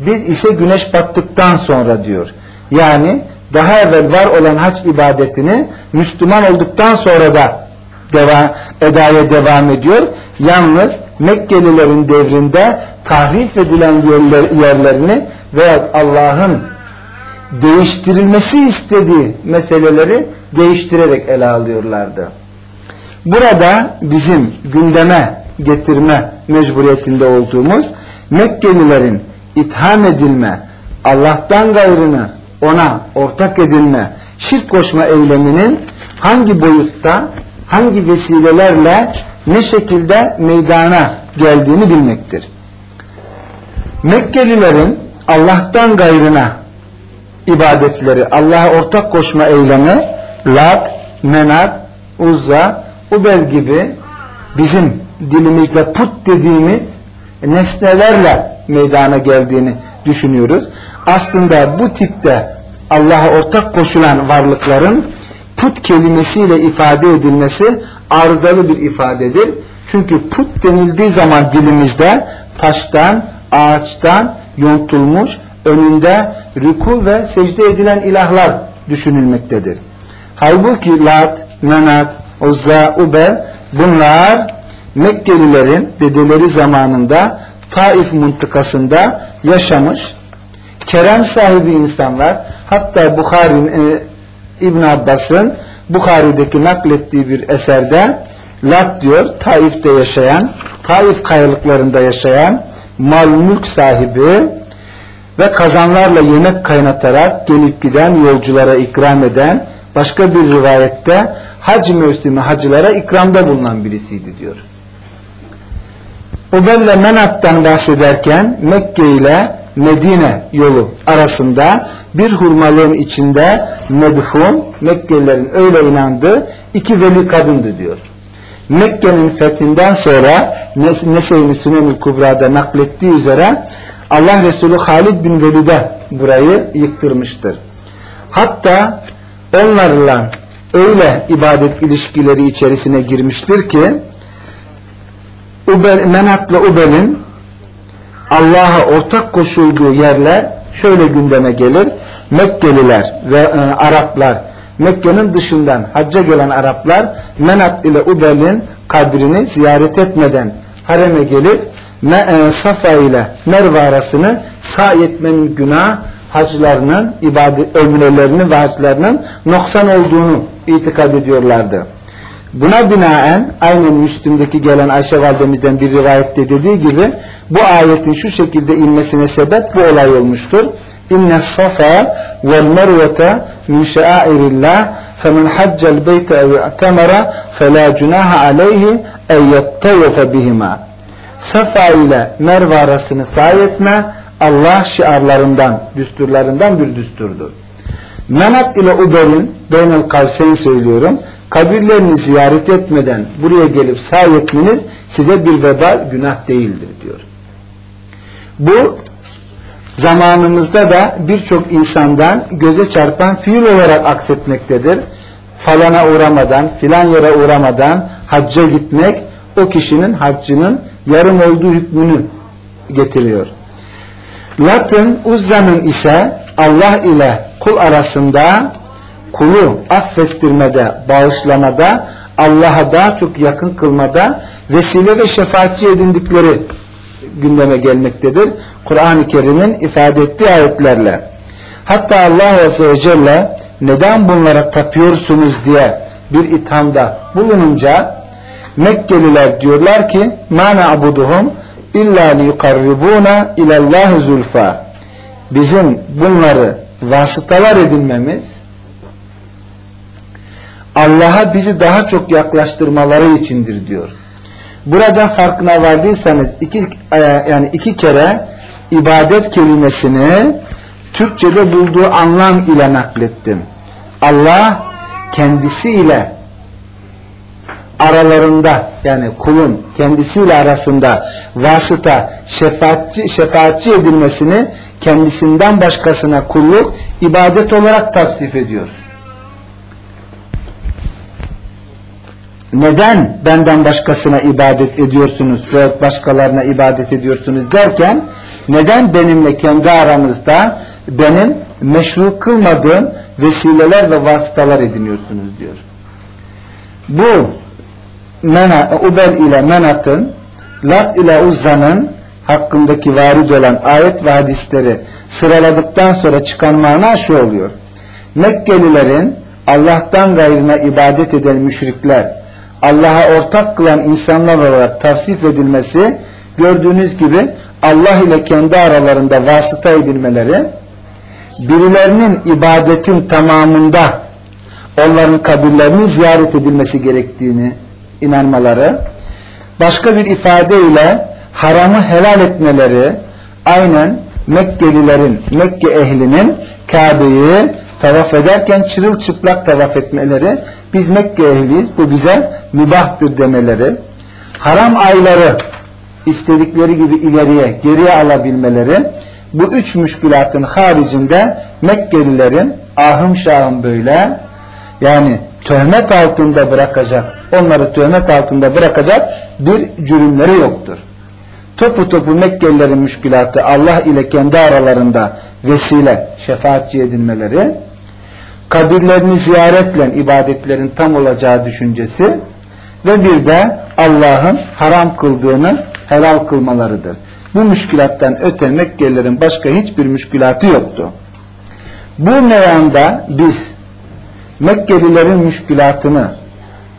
Biz ise güneş battıktan sonra diyor. Yani daha evvel var olan hac ibadetini Müslüman olduktan sonra da deva, edaya devam ediyor. Yalnız Mekkelilerin devrinde tahrif edilen yerler, yerlerini veya Allah'ın değiştirilmesi istediği meseleleri değiştirerek ele alıyorlardı. Burada bizim gündeme getirme mecburiyetinde olduğumuz Mekkelilerin itham edilme, Allah'tan gayrını ona ortak edilme, şirk koşma eyleminin hangi boyutta, hangi vesilelerle ne şekilde meydana geldiğini bilmektir. Mekkelilerin Allah'tan gayrına ibadetleri, Allah'a ortak koşma eylemi Lat, Menat, Uzza, Ubel gibi bizim dilimizde put dediğimiz nesnelerle meydana geldiğini düşünüyoruz. Aslında bu tipte Allah'a ortak koşulan varlıkların put kelimesiyle ifade edilmesi arızalı bir ifadedir. Çünkü put denildiği zaman dilimizde taştan, ağaçtan yontulmuş, önünde rükû ve secde edilen ilahlar düşünülmektedir. Halbuki Lat, Menat, Uzza, Ubel bunlar Mekkelilerin dedeleri zamanında Taif mıntıkasında yaşamış kerem sahibi insanlar. Hatta Bukhari'nin e, İbn Abbas'ın Bukhari'deki naklettiği bir eserde Lat diyor Taif'te yaşayan Taif kayalıklarında yaşayan mal mülk sahibi ve kazanlarla yemek kaynatarak gelip giden yolculara ikram eden başka bir rivayette hac mevsimi hacılara ikramda bulunan birisiydi diyor. Ubelle Menat'tan bahsederken Mekke ile Medine yolu arasında bir hurmalığın içinde medhum Mekkelilerin öyle inandığı iki veli kadındı diyor. Mekke'nin fethinden sonra Nese'yi Sünenül Kubra'da naklettiği üzere Allah Resulü Halid bin Velid'e burayı yıktırmıştır. Hatta onlarla öyle ibadet ilişkileri içerisine girmiştir ki Ubel, Menat'la Ubel'in Allah'a ortak koşulduğu yerler şöyle gündeme gelir. Mekkeliler ve e, Araplar Mekke'nin dışından hacca gelen Araplar Menat ile Ubel'in kabrini ziyaret etmeden hareme gelip e, Safa ile Merve arasını sağ etmenin günah haclarının ibadet ömrelerinin ve haclarının noksan olduğunu itikad ediyorlardı. Buna binaen aynen Müslüm'deki gelen Ayşe validemizden bir rivayette dediği gibi bu ayetin şu şekilde inmesine sebep bu olay olmuştur. İnne safa vel mervete min şairillah femen haccel beyte ev i'temara felâ cunaha aleyhi en yettavufe bihima. Safa ile Merve arasını sahi etme Allah şiarlarından, düsturlarından bir düsturdur. Menat ile Uber'in Beynel Kavseyn söylüyorum kabirlerini ziyaret etmeden buraya gelip sağ etmeniz size bir vebal günah değildir diyor. Bu zamanımızda da birçok insandan göze çarpan fiil olarak aksetmektedir. Falana uğramadan, filan yere uğramadan hacca gitmek o kişinin haccının yarım olduğu hükmünü getiriyor. Latın, Uzza'nın ise Allah ile kul arasında kulu affettirmede, bağışlamada, Allah'a daha çok yakın kılmada vesile ve şefaatçi edindikleri gündeme gelmektedir. Kur'an-ı Kerim'in ifade ettiği ayetlerle. Hatta Allah Azze ve Celle neden bunlara tapıyorsunuz diye bir ithamda bulununca Mekkeliler diyorlar ki ma na'buduhum illa liyukarribuna ilallahi zulfa bizim bunları vasıtalar edinmemiz Allah'a bizi daha çok yaklaştırmaları içindir diyor. Burada farkına vardıysanız iki, e, yani iki kere ibadet kelimesini Türkçe'de bulduğu anlam ile naklettim. Allah kendisiyle aralarında yani kulun kendisiyle arasında vasıta şefaatçi, şefaatçi edilmesini kendisinden başkasına kulluk ibadet olarak tavsif ediyor. neden benden başkasına ibadet ediyorsunuz ve başkalarına ibadet ediyorsunuz derken neden benimle kendi aranızda benim meşru kılmadığım vesileler ve vasıtalar ediniyorsunuz diyor. Bu Mena, Ubel ile Menat'ın Lat ile Uzza'nın hakkındaki varid olan ayet ve hadisleri sıraladıktan sonra çıkan mana şu oluyor. Mekkelilerin Allah'tan gayrına ibadet eden müşrikler Allah'a ortak kılan insanlar olarak tavsif edilmesi gördüğünüz gibi Allah ile kendi aralarında vasıta edilmeleri birilerinin ibadetin tamamında onların kabirlerinin ziyaret edilmesi gerektiğini inanmaları başka bir ifadeyle haramı helal etmeleri aynen Mekkelilerin, Mekke ehlinin Kabe'yi tavaf ederken çırılçıplak tavaf etmeleri biz Mekke ehliyiz bu bize mübahtır demeleri haram ayları istedikleri gibi ileriye geriye alabilmeleri bu üç müşkülatın haricinde Mekkelilerin ahım şahım böyle. Yani töhmet altında bırakacak onları töhmet altında bırakacak bir cürümleri yoktur. Topu topu Mekkelilerin müşkülatı Allah ile kendi aralarında vesile şefaatçi edinmeleri kabirlerini ziyaretle ibadetlerin tam olacağı düşüncesi ve bir de Allah'ın haram kıldığını helal kılmalarıdır. Bu müşkülattan öte Mekkelilerin başka hiçbir müşkülatı yoktu. Bu meyanda biz Mekkelilerin müşkülatını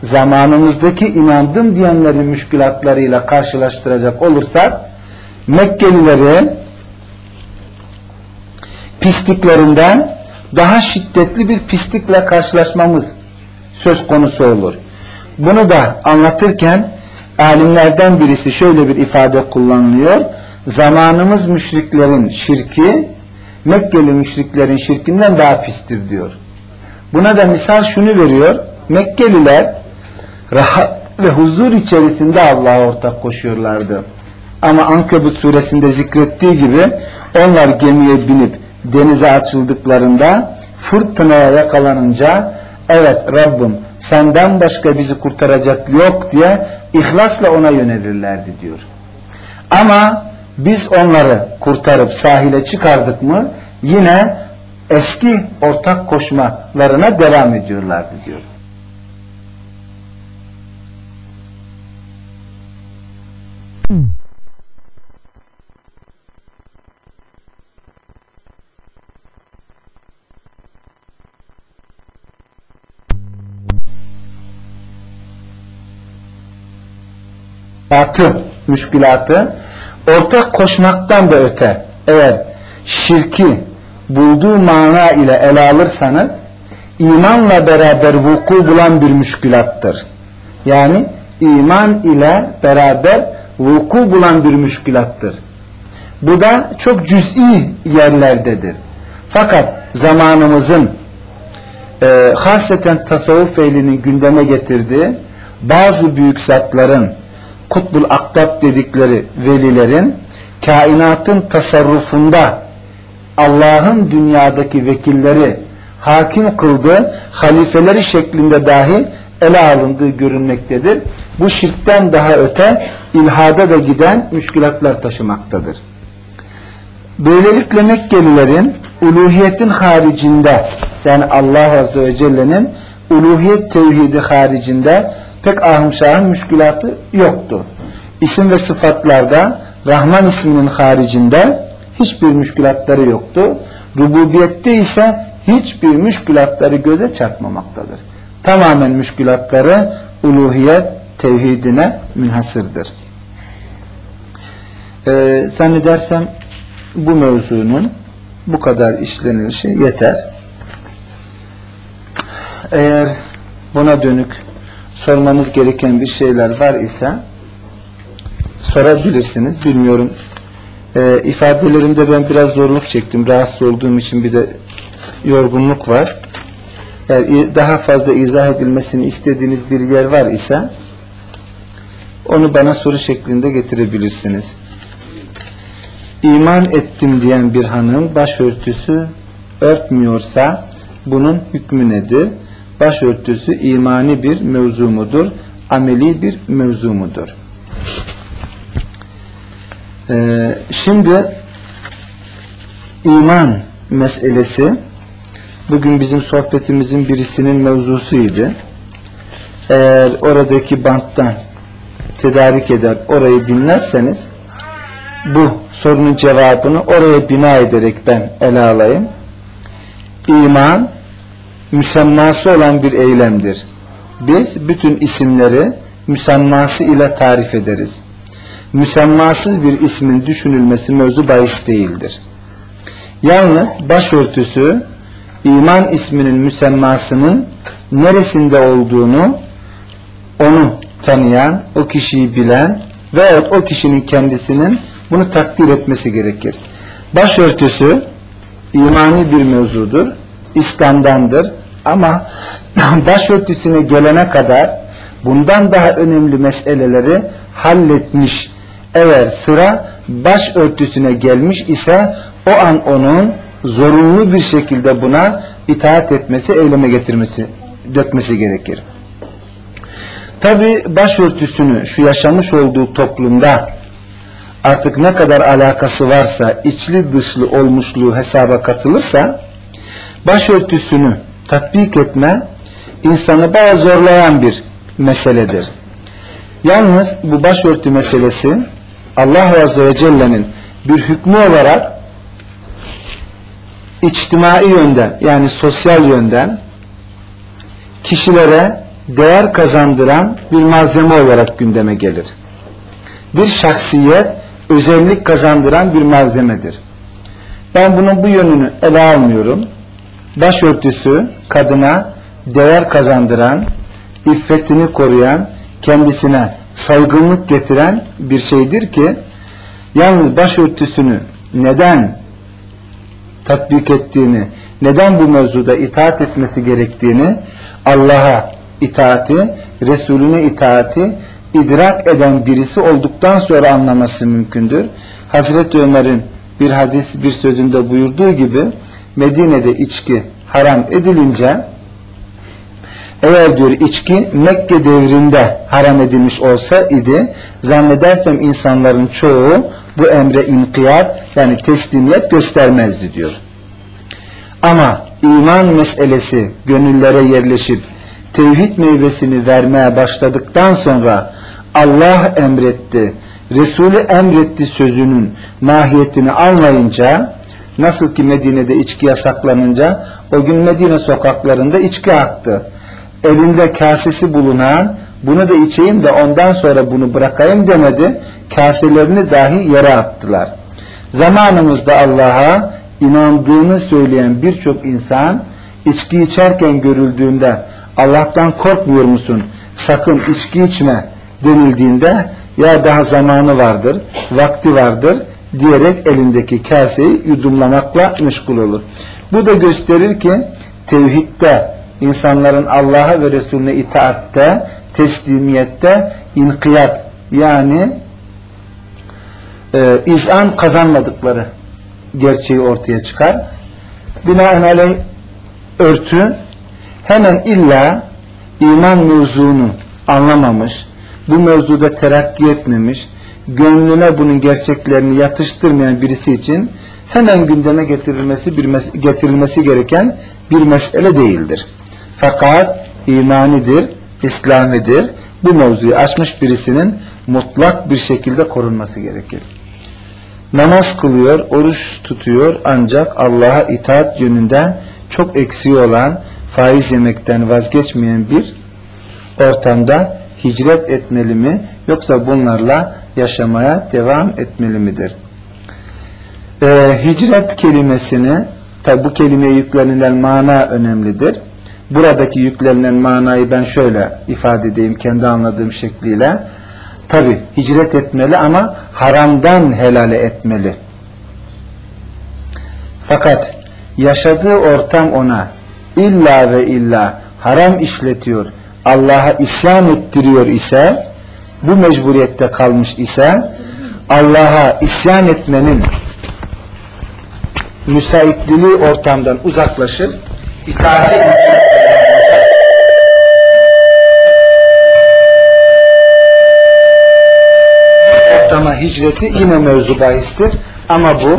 zamanımızdaki inandım diyenlerin müşkülatlarıyla karşılaştıracak olursak Mekkelilerin pisliklerinden daha şiddetli bir pislikle karşılaşmamız söz konusu olur. Bunu da anlatırken alimlerden birisi şöyle bir ifade kullanılıyor. Zamanımız müşriklerin şirki Mekkeli müşriklerin şirkinden daha pistir diyor. Buna da misal şunu veriyor. Mekkeliler rahat ve huzur içerisinde Allah'a ortak koşuyorlardı. Ama Ankebut suresinde zikrettiği gibi onlar gemiye binip denize açıldıklarında fırtınaya yakalanınca evet Rabbim senden başka bizi kurtaracak yok diye ihlasla ona yönelirlerdi diyor. Ama biz onları kurtarıp sahile çıkardık mı yine eski ortak koşmalarına devam ediyorlardı diyor. müşkülatı, müşkülatı ortak koşmaktan da öte eğer şirki bulduğu mana ile ele alırsanız imanla beraber vuku bulan bir müşkülattır. Yani iman ile beraber vuku bulan bir müşkülattır. Bu da çok cüz'i yerlerdedir. Fakat zamanımızın e, hasreten tasavvuf ehlinin gündeme getirdiği bazı büyük zatların kutbul aktab dedikleri velilerin kainatın tasarrufunda Allah'ın dünyadaki vekilleri hakim kıldığı halifeleri şeklinde dahi ele alındığı görünmektedir. Bu şirkten daha öte ilhada da giden müşkilatlar taşımaktadır. Böylelikle Mekkelilerin uluhiyetin haricinde yani Allah Azze ve Celle'nin uluhiyet tevhidi haricinde pek ahım şahım müşkülatı yoktu. İsim ve sıfatlarda Rahman isminin haricinde hiçbir müşkülatları yoktu. Rububiyette ise hiçbir müşkülatları göze çarpmamaktadır. Tamamen müşkülatları uluhiyet tevhidine münhasırdır. Ee, zannedersem bu mevzunun bu kadar işlenilişi yeter. Eğer buna dönük sormanız gereken bir şeyler var ise sorabilirsiniz. Bilmiyorum. E, ifadelerimde ben biraz zorluk çektim. Rahatsız olduğum için bir de yorgunluk var. Eğer daha fazla izah edilmesini istediğiniz bir yer var ise onu bana soru şeklinde getirebilirsiniz. İman ettim diyen bir hanım başörtüsü örtmüyorsa bunun hükmü nedir? Başörtüsü imani bir mevzu mudur? Ameli bir mevzu mudur? Ee, şimdi iman meselesi bugün bizim sohbetimizin birisinin mevzusuydu. Eğer oradaki banttan tedarik eder, orayı dinlerseniz bu sorunun cevabını oraya bina ederek ben ele alayım. İman müsemması olan bir eylemdir. Biz bütün isimleri müsemması ile tarif ederiz müsemmasız bir ismin düşünülmesi mevzu bahis değildir. Yalnız başörtüsü iman isminin müsemmasının neresinde olduğunu onu tanıyan, o kişiyi bilen ve o kişinin kendisinin bunu takdir etmesi gerekir. Başörtüsü imani bir mevzudur, İslam'dandır ama başörtüsüne gelene kadar bundan daha önemli meseleleri halletmiş eğer sıra baş örtüsüne gelmiş ise o an onun zorunlu bir şekilde buna itaat etmesi, eyleme getirmesi, dökmesi gerekir. Tabi başörtüsünü şu yaşamış olduğu toplumda artık ne kadar alakası varsa içli dışlı olmuşluğu hesaba katılırsa başörtüsünü tatbik etme insanı bayağı zorlayan bir meseledir. Yalnız bu başörtü meselesi Allah Azze ve Celle'nin bir hükmü olarak içtimai yönden yani sosyal yönden kişilere değer kazandıran bir malzeme olarak gündeme gelir. Bir şahsiyet özellik kazandıran bir malzemedir. Ben bunun bu yönünü ele almıyorum. Başörtüsü kadına değer kazandıran, iffetini koruyan, kendisine saygınlık getiren bir şeydir ki yalnız başörtüsünü neden tatbik ettiğini, neden bu mevzuda itaat etmesi gerektiğini Allah'a itaati, Resulüne itaati idrak eden birisi olduktan sonra anlaması mümkündür. Hazreti Ömer'in bir hadis bir sözünde buyurduğu gibi Medine'de içki haram edilince eğer diyor içki Mekke devrinde haram edilmiş olsa idi zannedersem insanların çoğu bu emre inkiyat yani teslimiyet göstermezdi diyor. Ama iman meselesi gönüllere yerleşip tevhid meyvesini vermeye başladıktan sonra Allah emretti, Resulü emretti sözünün mahiyetini almayınca nasıl ki Medine'de içki yasaklanınca o gün Medine sokaklarında içki aktı. Elinde kasesi bulunan bunu da içeyim de ondan sonra bunu bırakayım demedi. Kaselerini dahi yere attılar. Zamanımızda Allah'a inandığını söyleyen birçok insan içki içerken görüldüğünde Allah'tan korkmuyor musun? Sakın içki içme denildiğinde ya daha zamanı vardır, vakti vardır diyerek elindeki kaseyi yudumlamakla meşgul olur. Bu da gösterir ki tevhidde, insanların Allah'a ve Resulüne itaatte, teslimiyette inkiyat yani e, izan kazanmadıkları gerçeği ortaya çıkar. Binaenaleyh örtü hemen illa iman mevzunu anlamamış, bu mevzuda terakki etmemiş, gönlüne bunun gerçeklerini yatıştırmayan birisi için hemen gündeme getirilmesi bir mes getirilmesi gereken bir mesele değildir. Fakat imanidir, İslamidir. Bu mevzuyu açmış birisinin mutlak bir şekilde korunması gerekir. Namaz kılıyor, oruç tutuyor ancak Allah'a itaat yönünden çok eksiği olan, faiz yemekten vazgeçmeyen bir ortamda hicret etmeli mi yoksa bunlarla yaşamaya devam etmeli midir? Ee, hicret kelimesini tabi bu kelimeye yüklenilen mana önemlidir. Buradaki yüklenilen manayı ben şöyle ifade edeyim kendi anladığım şekliyle. Tabi hicret etmeli ama haramdan helale etmeli. Fakat yaşadığı ortam ona illa ve illa haram işletiyor, Allah'a isyan ettiriyor ise, bu mecburiyette kalmış ise, Allah'a isyan etmenin müsaitliği ortamdan uzaklaşır, itaati ortama hicreti yine mevzu bahistir. Ama bu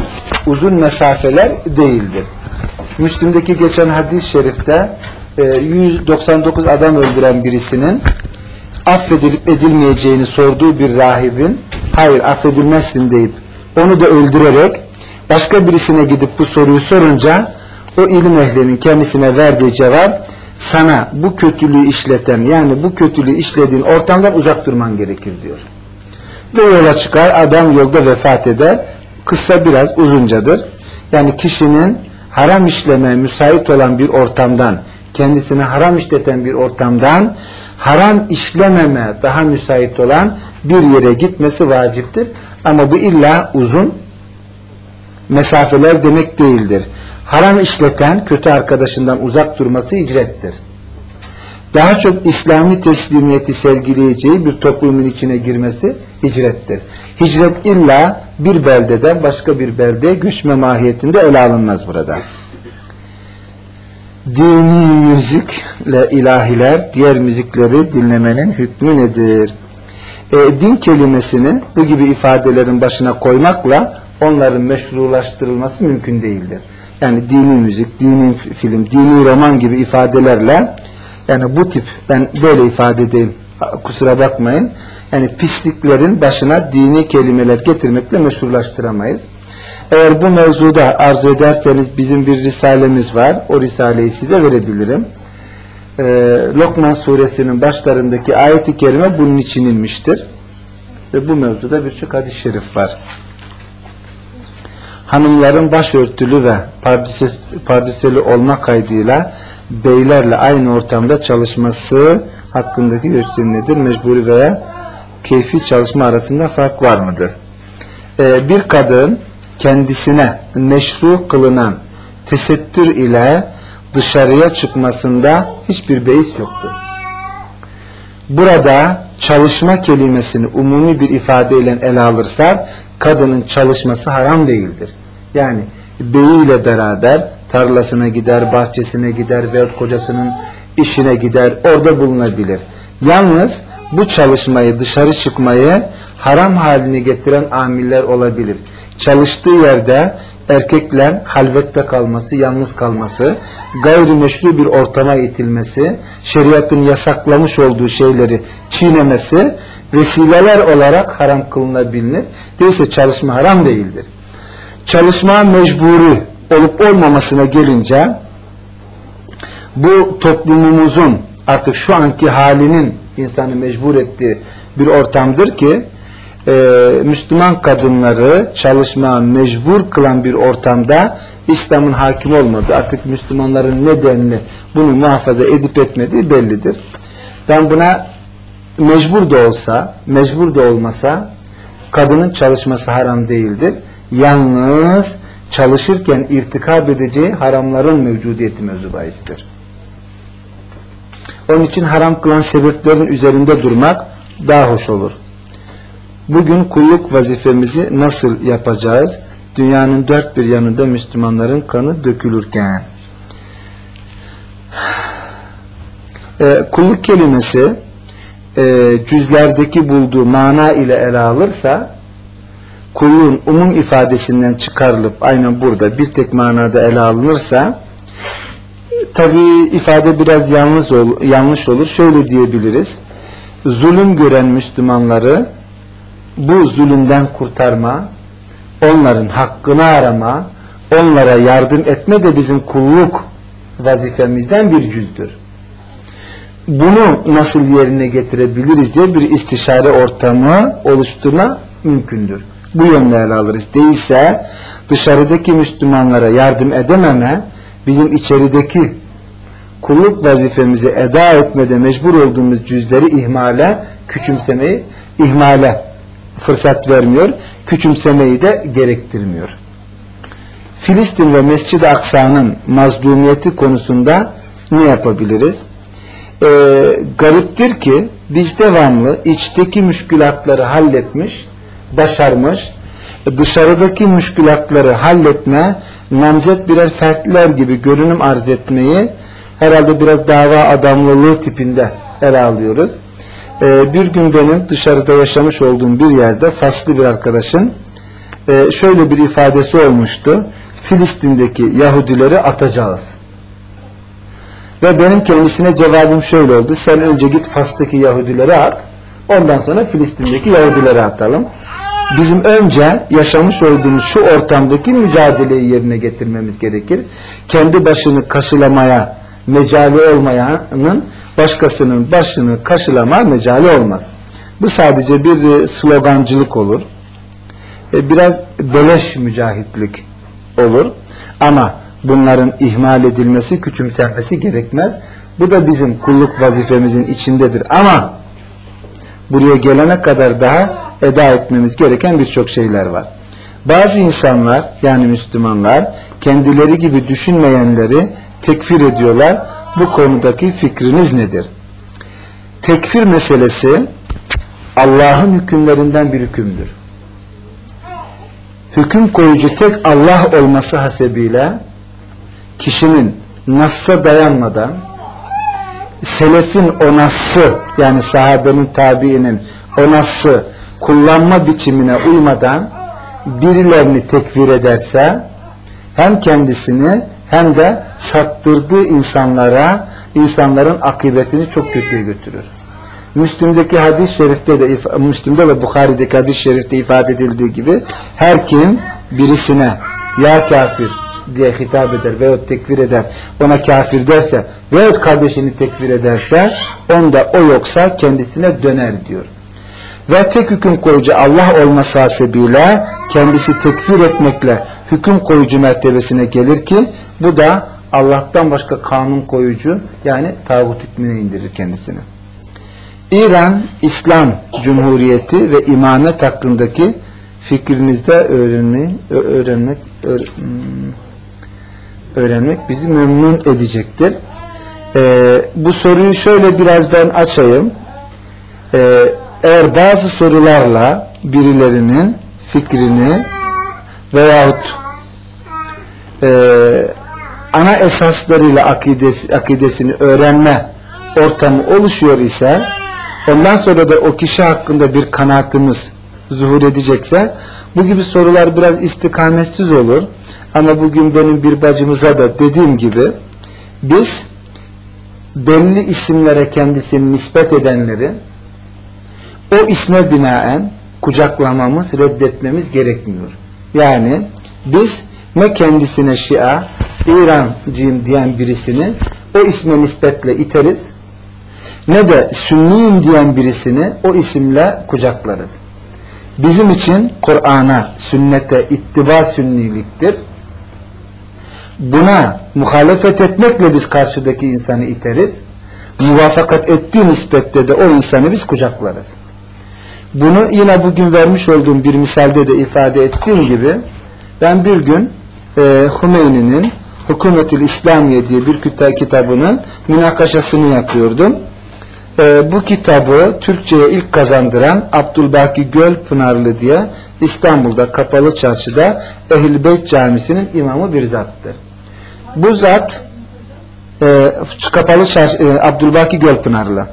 uzun mesafeler değildir. Müslüm'deki geçen hadis-i şerifte 199 e, adam öldüren birisinin affedilip edilmeyeceğini sorduğu bir rahibin hayır affedilmezsin deyip onu da öldürerek başka birisine gidip bu soruyu sorunca o ilim ehlinin kendisine verdiği cevap sana bu kötülüğü işleten yani bu kötülüğü işlediğin ortamdan uzak durman gerekir diyor. Ve yola çıkar adam yolda vefat eder. Kısa biraz uzuncadır. Yani kişinin haram işlemeye müsait olan bir ortamdan kendisine haram işleten bir ortamdan haram işlememe daha müsait olan bir yere gitmesi vaciptir. Ama bu illa uzun mesafeler demek değildir. Haram işleten kötü arkadaşından uzak durması icrettir. Daha çok İslami teslimiyeti sergileyeceği bir toplumun içine girmesi hicrettir. Hicret illa bir beldeden başka bir beldeye göçme mahiyetinde ele alınmaz burada dini müzikle ilahiler, diğer müzikleri dinlemenin hükmü nedir? E, din kelimesini bu gibi ifadelerin başına koymakla onların meşrulaştırılması mümkün değildir. yani dini müzik, dini film, dini roman gibi ifadelerle yani bu tip ben böyle ifade edeyim kusura bakmayın yani pisliklerin başına dini kelimeler getirmekle meşrulaştıramayız. Eğer bu mevzuda arzu ederseniz bizim bir risalemiz var. O risaleyi size verebilirim. Ee, Lokman suresinin başlarındaki ayeti kelime bunun için inmiştir. Ve bu mevzuda birçok hadis-i şerif var. Hanımların başörtülü ve pardüses, pardüseli olma kaydıyla beylerle aynı ortamda çalışması hakkındaki nedir? Mecburi veya keyfi çalışma arasında fark var mıdır? Ee, bir kadın kendisine meşru kılınan tesettür ile dışarıya çıkmasında hiçbir beis yoktur. Burada çalışma kelimesini umumi bir ifadeyle ele alırsak kadının çalışması haram değildir. Yani beyiyle beraber tarlasına gider, bahçesine gider veya kocasının işine gider, orada bulunabilir. Yalnız bu çalışmayı, dışarı çıkmayı haram haline getiren amiller olabilir. Çalıştığı yerde erkekler halvette kalması, yalnız kalması, gayrimeşru bir ortama itilmesi, şeriatın yasaklamış olduğu şeyleri çiğnemesi vesileler olarak haram kılınabilir. Değilse çalışma haram değildir. Çalışma mecburi olup olmamasına gelince bu toplumumuzun artık şu anki halinin insanı mecbur ettiği bir ortamdır ki e, Müslüman kadınları çalışmaya mecbur kılan bir ortamda İslam'ın hakim olmadı. Artık Müslümanların nedenli bunu muhafaza edip etmediği bellidir. Ben buna mecbur da olsa, mecbur da olmasa kadının çalışması haram değildir. Yalnız çalışırken irtikab edeceği haramların mevcudiyeti mevzu. Onun için haram kılan sebeplerin üzerinde durmak daha hoş olur. Bugün kulluk vazifemizi nasıl yapacağız? Dünyanın dört bir yanında Müslümanların kanı dökülürken. E, kulluk kelimesi e, cüzlerdeki bulduğu mana ile ele alırsa kulluğun umum ifadesinden çıkarılıp aynen burada bir tek manada ele alınırsa tabi ifade biraz yanlış, ol, yanlış olur. Şöyle diyebiliriz. Zulüm gören Müslümanları bu zulümden kurtarma, onların hakkını arama, onlara yardım etme de bizim kulluk vazifemizden bir cüzdür. Bunu nasıl yerine getirebiliriz diye bir istişare ortamı oluşturma mümkündür. Bu yönle ele alırız. Değilse dışarıdaki Müslümanlara yardım edememe bizim içerideki kulluk vazifemizi eda etmede mecbur olduğumuz cüzleri ihmale, küçümsemeyi ihmale fırsat vermiyor. Küçümsemeyi de gerektirmiyor. Filistin ve Mescid-i Aksa'nın mazlumiyeti konusunda ne yapabiliriz? Ee, gariptir ki biz devamlı içteki müşkülatları halletmiş, başarmış, dışarıdaki müşkülatları halletme, namzet birer fertler gibi görünüm arz etmeyi herhalde biraz dava adamlılığı tipinde ele alıyoruz. Ee, bir gün benim dışarıda yaşamış olduğum bir yerde faslı bir arkadaşın e, şöyle bir ifadesi olmuştu. Filistin'deki Yahudileri atacağız. Ve benim kendisine cevabım şöyle oldu. Sen önce git Fas'taki Yahudileri at. Ondan sonra Filistin'deki Yahudileri atalım. Bizim önce yaşamış olduğumuz şu ortamdaki mücadeleyi yerine getirmemiz gerekir. Kendi başını kaşılamaya mecali olmayanın başkasının başını kaşılama mecali olmaz. Bu sadece bir e, slogancılık olur. E, biraz beleş mücahitlik olur. Ama bunların ihmal edilmesi, küçümsenmesi gerekmez. Bu da bizim kulluk vazifemizin içindedir. Ama buraya gelene kadar daha eda etmemiz gereken birçok şeyler var. Bazı insanlar yani Müslümanlar kendileri gibi düşünmeyenleri tekfir ediyorlar. Bu konudaki fikriniz nedir? Tekfir meselesi Allah'ın hükümlerinden bir hükümdür. Hüküm koyucu tek Allah olması hasebiyle kişinin nassa dayanmadan selefin onası yani sahabenin tabiinin onası kullanma biçimine uymadan birilerini tekfir ederse hem kendisini hem de sattırdığı insanlara insanların akıbetini çok kötüye götürür. Müslim'deki hadis-i şerifte de Müslim'de ve Bukhari'deki hadis-i şerifte ifade edildiği gibi her kim birisine ya kafir diye hitap eder veyahut tekfir eder ona kafir derse veyahut kardeşini tekfir ederse onda o yoksa kendisine döner diyor. Ve tek hüküm koyucu Allah olması hasebiyle kendisi tekfir etmekle hüküm koyucu mertebesine gelir ki bu da Allah'tan başka kanun koyucu yani tağut hükmüne indirir kendisini. İran İslam Cumhuriyeti ve imamet hakkındaki fikrinizde öğrenmeyi, öğrenmek öğ- hmm, öğrenmek bizi memnun edecektir. Ee, bu soruyu şöyle biraz ben açayım. Ee, eğer bazı sorularla birilerinin fikrini veyahut e, ana esaslarıyla akidesi, akidesini öğrenme ortamı oluşuyor ise ondan sonra da o kişi hakkında bir kanaatimiz zuhur edecekse bu gibi sorular biraz istikametsiz olur. Ama bugün benim bir bacımıza da dediğim gibi biz belli isimlere kendisini nispet edenleri o isme binaen kucaklamamız, reddetmemiz gerekmiyor. Yani biz ne kendisine Şia, İrancıyım diyen birisini o isme nispetle iteriz, ne de Sünniyim diyen birisini o isimle kucaklarız. Bizim için Kur'an'a, sünnete ittiba sünniliktir. Buna muhalefet etmekle biz karşıdaki insanı iteriz. Muvafakat ettiği nispette de o insanı biz kucaklarız. Bunu yine bugün vermiş olduğum bir misalde de ifade ettiğim gibi ben bir gün e, Hümeyni'nin Hükümetül İslamiye diye bir kita- kitabının münakaşasını yapıyordum. E, bu kitabı Türkçe'ye ilk kazandıran Abdülbaki Gölpınarlı diye İstanbul'da Kapalı Çarşı'da Ehl-i Beyt Camisi'nin imamı bir zattır. Bu zat e, Kapalı Çarşı, e, Abdülbaki Gölpınarlı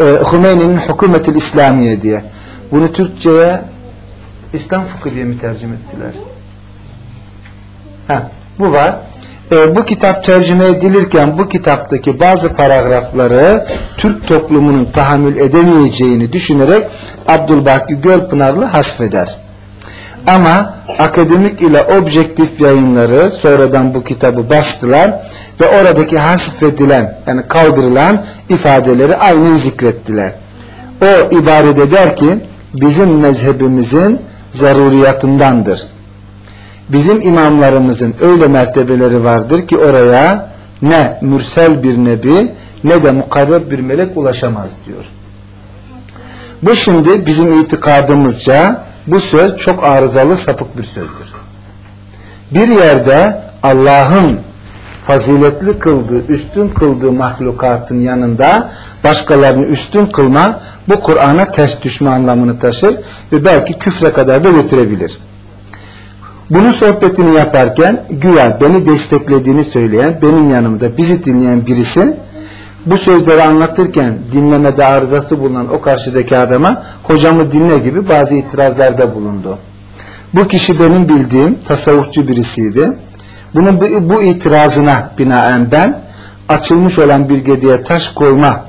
e, Hümeyni'nin Hükümetül İslamiye diye bunu Türkçe'ye İslam fıkı diye mi tercüme ettiler? Ha, bu var. E, bu kitap tercüme edilirken bu kitaptaki bazı paragrafları Türk toplumunun tahammül edemeyeceğini düşünerek Abdülbaki Gölpınarlı hasfeder. Ama akademik ile objektif yayınları sonradan bu kitabı bastılar ve oradaki hasfedilen yani kaldırılan ifadeleri aynen zikrettiler. O ibarede der ki bizim mezhebimizin zaruriyatındandır. Bizim imamlarımızın öyle mertebeleri vardır ki oraya ne mürsel bir nebi ne de mukarreb bir melek ulaşamaz diyor. Bu şimdi bizim itikadımızca bu söz çok arızalı sapık bir sözdür. Bir yerde Allah'ın faziletli kıldığı, üstün kıldığı mahlukatın yanında başkalarını üstün kılma bu Kur'an'a ters düşme anlamını taşır ve belki küfre kadar da götürebilir. Bunun sohbetini yaparken güya beni desteklediğini söyleyen, benim yanımda bizi dinleyen birisi bu sözleri anlatırken dinlemede arızası bulunan o karşıdaki adama hocamı dinle gibi bazı itirazlarda bulundu. Bu kişi benim bildiğim tasavvufçu birisiydi. Bunun bu, itirazına binaen ben açılmış olan bir gediye taş koyma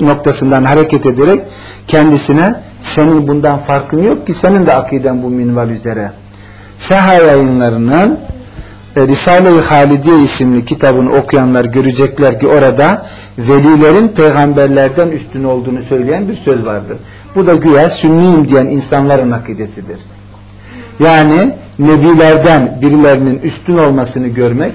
noktasından hareket ederek kendisine senin bundan farkın yok ki senin de akiden bu minval üzere. Seha yayınlarının e, Risale-i Halidiye isimli kitabını okuyanlar görecekler ki orada velilerin peygamberlerden üstün olduğunu söyleyen bir söz vardır. Bu da güya sünniyim diyen insanların akidesidir. Yani nebilerden birilerinin üstün olmasını görmek,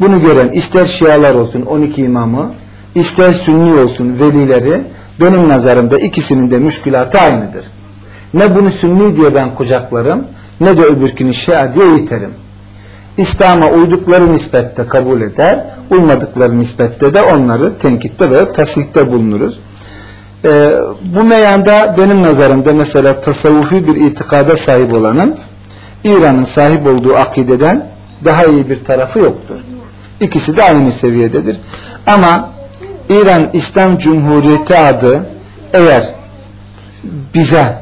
bunu gören ister şialar olsun 12 imamı, ister sünni olsun velileri, benim nazarımda ikisinin de müşkülatı aynıdır. Ne bunu sünni diye ben kucaklarım, ne de öbürkünü şia diye iterim. İslam'a uydukları nispette kabul eder, uymadıkları nispette de onları tenkitte ve tasihte bulunuruz. Ee, bu meyanda benim nazarımda mesela tasavvufi bir itikada sahip olanın İran'ın sahip olduğu akideden daha iyi bir tarafı yoktur. İkisi de aynı seviyededir. Ama İran İslam Cumhuriyeti adı eğer bize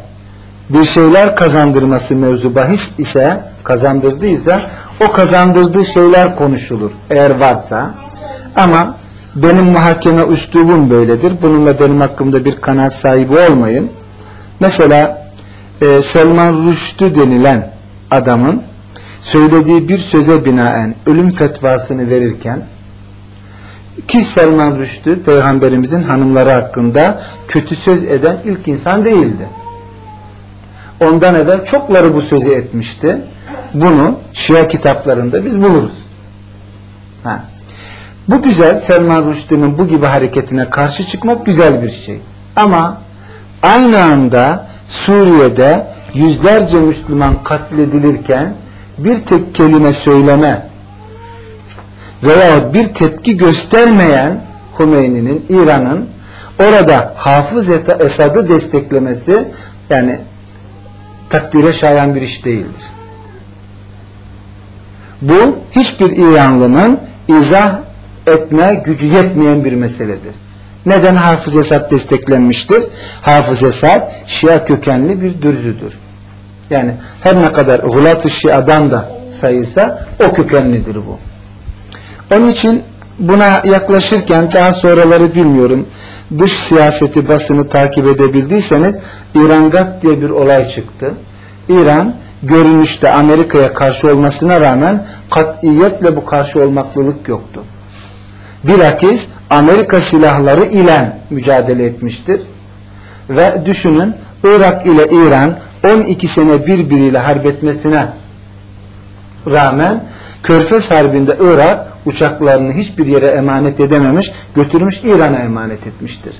bir şeyler kazandırması mevzu bahis ise kazandırdıysa o kazandırdığı şeyler konuşulur eğer varsa. Ama benim muhakeme üslubum böyledir. Bununla benim hakkımda bir kanaat sahibi olmayın. Mesela e, Selman Rüştü denilen adamın söylediği bir söze binaen ölüm fetvasını verirken ki Selman Rüştü peygamberimizin hanımları hakkında kötü söz eden ilk insan değildi. Ondan evvel çokları bu sözü etmişti. Bunu Şia kitaplarında biz buluruz. Ha. Bu güzel Selman Rushdie'nin bu gibi hareketine karşı çıkmak güzel bir şey. Ama aynı anda Suriye'de yüzlerce Müslüman katledilirken bir tek kelime söyleme veya bir tepki göstermeyen Hümeyni'nin, İran'ın orada Hafız Esad'ı desteklemesi yani takdire şayan bir iş değildir. Bu hiçbir İranlının izah etme gücü yetmeyen bir meseledir. Neden Hafız Esad desteklenmiştir? Hafız Esad Şia kökenli bir dürzüdür. Yani her ne kadar Gulat-ı Şia'dan da sayılsa o kökenlidir bu. Onun için buna yaklaşırken daha sonraları bilmiyorum dış siyaseti basını takip edebildiyseniz İran Gat diye bir olay çıktı. İran görünüşte Amerika'ya karşı olmasına rağmen katiyetle bu karşı olmaklılık yoktu. Bilakis Amerika silahları ile mücadele etmiştir. Ve düşünün Irak ile İran 12 sene birbiriyle harp etmesine rağmen Körfez Harbi'nde Irak uçaklarını hiçbir yere emanet edememiş, götürmüş İran'a emanet etmiştir.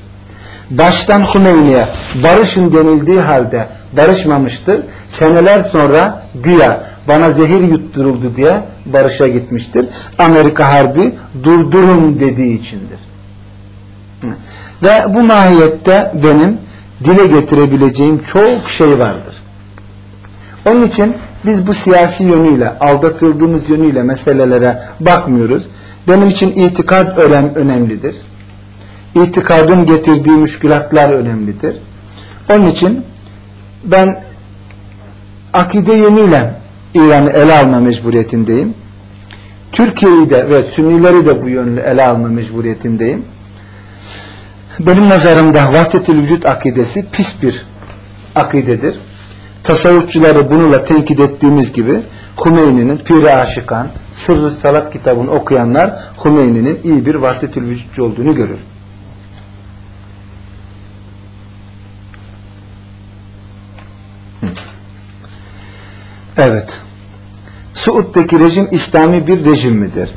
Baştan Hümeyni'ye barışın denildiği halde barışmamıştır. Seneler sonra güya bana zehir yutturuldu diye barışa gitmiştir. Amerika Harbi durdurun dediği içindir. Ve bu mahiyette benim dile getirebileceğim çok şey vardır. Onun için biz bu siyasi yönüyle, aldatıldığımız yönüyle meselelere bakmıyoruz. Benim için itikad önemlidir. İtikadın getirdiği müşkülatlar önemlidir. Onun için ben akide yönüyle İran'ı ele alma mecburiyetindeyim. Türkiye'yi de ve Sünnileri de bu yönlü ele alma mecburiyetindeyim. Benim nazarımda vahdetül vücut akidesi pis bir akidedir. Tasavvufçuları bununla tenkit ettiğimiz gibi Hümeyni'nin Pir-i Aşıkan, Sırrı Salat kitabını okuyanlar Hümeyni'nin iyi bir vahdetül vücutçu olduğunu görür. Evet. Suud'daki rejim İslami bir rejim midir?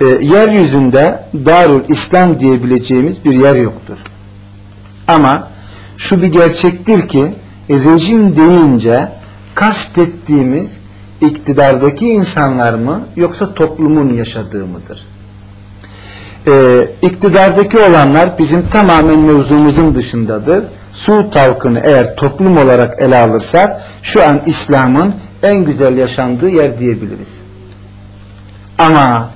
E, yeryüzünde Darul İslam diyebileceğimiz bir yer yoktur. Ama şu bir gerçektir ki rejim deyince kastettiğimiz iktidardaki insanlar mı yoksa toplumun yaşadığı mıdır? Ee, iktidardaki olanlar bizim tamamen mevzumuzun dışındadır. Suud halkını eğer toplum olarak ele alırsak şu an İslam'ın en güzel yaşandığı yer diyebiliriz. Ama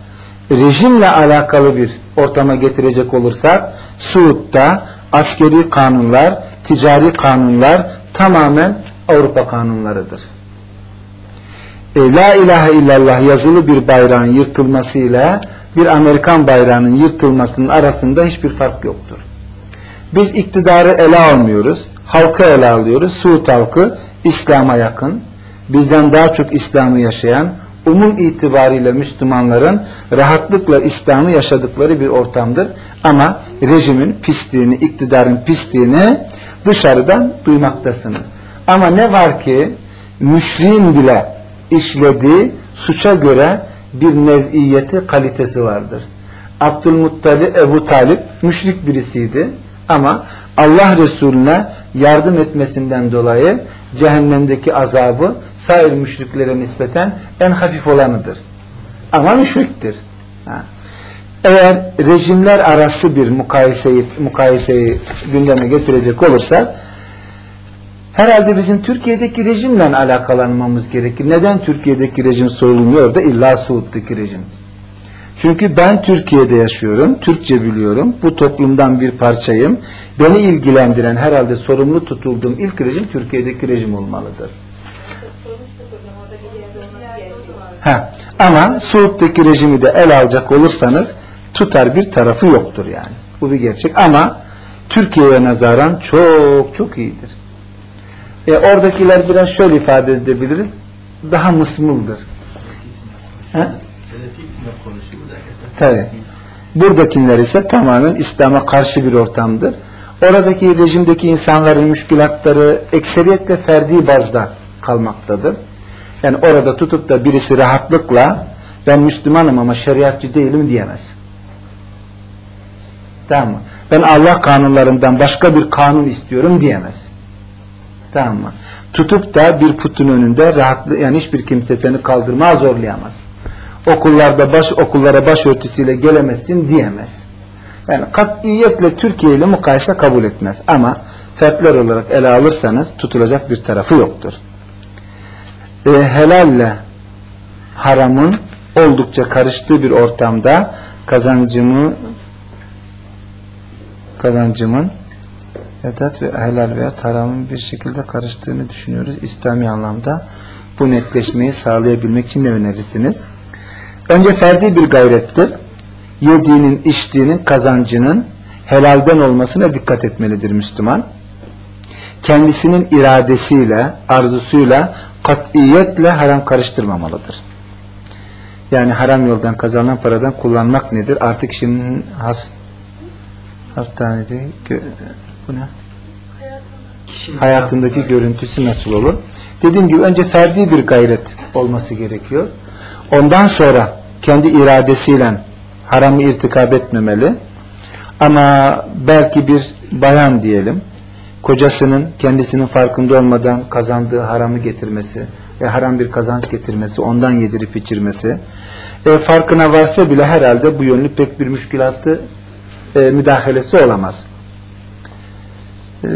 rejimle alakalı bir ortama getirecek olursak Suud'da askeri kanunlar, ticari kanunlar tamamen Avrupa kanunlarıdır. E, La ilahe illallah yazılı bir bayrağın yırtılmasıyla bir Amerikan bayrağının yırtılmasının arasında hiçbir fark yoktur. Biz iktidarı ele almıyoruz, halkı ele alıyoruz. Suud halkı İslam'a yakın, bizden daha çok İslam'ı yaşayan, umum itibariyle Müslümanların rahatlıkla İslam'ı yaşadıkları bir ortamdır. Ama rejimin pisliğini, iktidarın pisliğini dışarıdan duymaktasınız. Ama ne var ki müşriğin bile işlediği suça göre bir nev'iyeti kalitesi vardır. Abdülmuttalip Ebu Talip müşrik birisiydi ama Allah Resulüne yardım etmesinden dolayı cehennemdeki azabı sair müşriklere nispeten en hafif olanıdır. Ama müşriktir. Ha. Eğer rejimler arası bir mukayeseyi, mukayeseyi gündeme getirecek olursa herhalde bizim Türkiye'deki rejimle alakalanmamız gerekir. Neden Türkiye'deki rejim sorulmuyor da illa Suud'daki rejim? Çünkü ben Türkiye'de yaşıyorum, Türkçe biliyorum, bu toplumdan bir parçayım. Beni ilgilendiren, herhalde sorumlu tutulduğum ilk rejim Türkiye'deki rejim olmalıdır. Ha. Ama Suud'daki rejimi de el alacak olursanız tutar bir tarafı yoktur yani. Bu bir gerçek ama Türkiye'ye nazaran çok çok iyidir. E, oradakiler biraz şöyle ifade edebiliriz. Daha mısmıldır. Ha? Tabii. Buradakiler ise tamamen İslam'a karşı bir ortamdır. Oradaki rejimdeki insanların müşkülatları ekseriyetle ferdi bazda kalmaktadır. Yani orada tutup da birisi rahatlıkla ben Müslümanım ama şeriatçı değilim diyemez. Tamam mı? Ben Allah kanunlarından başka bir kanun istiyorum diyemez. Tamam mı? Tutup da bir putun önünde rahatlı yani hiçbir kimse seni kaldırmaya zorlayamaz. Okullarda baş okullara başörtüsüyle gelemezsin diyemez. Yani katiyetle Türkiye ile mukayese kabul etmez. Ama fertler olarak ele alırsanız tutulacak bir tarafı yoktur. E, helalle haramın oldukça karıştığı bir ortamda kazancımı kazancımın edat ve helal veya haramın bir şekilde karıştığını düşünüyoruz. İslami anlamda bu netleşmeyi sağlayabilmek için ne önerirsiniz? Önce ferdi bir gayrettir. Yediğinin, içtiğinin, kazancının helalden olmasına dikkat etmelidir Müslüman. Kendisinin iradesiyle, arzusuyla, katiyetle haram karıştırmamalıdır. Yani haram yoldan kazanılan paradan kullanmak nedir? Artık şimdi has hastanede bu ne? Hayatındaki görüntüsü nasıl olur? Dediğim gibi önce ferdi bir gayret olması gerekiyor. Ondan sonra kendi iradesiyle haramı irtikab etmemeli. Ama belki bir bayan diyelim, kocasının kendisinin farkında olmadan kazandığı haramı getirmesi ve haram bir kazanç getirmesi, ondan yedirip içirmesi, e, farkına varsa bile herhalde bu yönlü pek bir müşkilatı e, müdahalesi olamaz. E,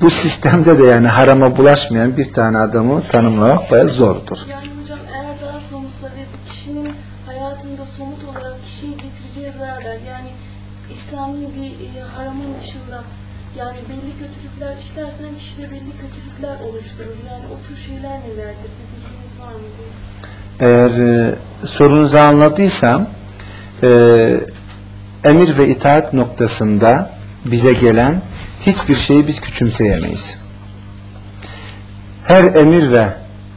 bu sistemde de yani harama bulaşmayan bir tane adamı tanımlamak bayağı zordur. Yani hocam eğer daha somutsa ve bu kişinin hayatında somut olarak kişiyi getireceği zararlar yani İslami bir e, haramın dışında yani belli kötülükler işlersen kişide belli kötülükler oluşturur. Yani o tür şeyler nelerdir? Bir bilginiz var mı? Eğer e, sorunuzu anladıysam e, emir ve itaat noktasında bize gelen hiçbir şeyi biz küçümseyemeyiz. Her emir ve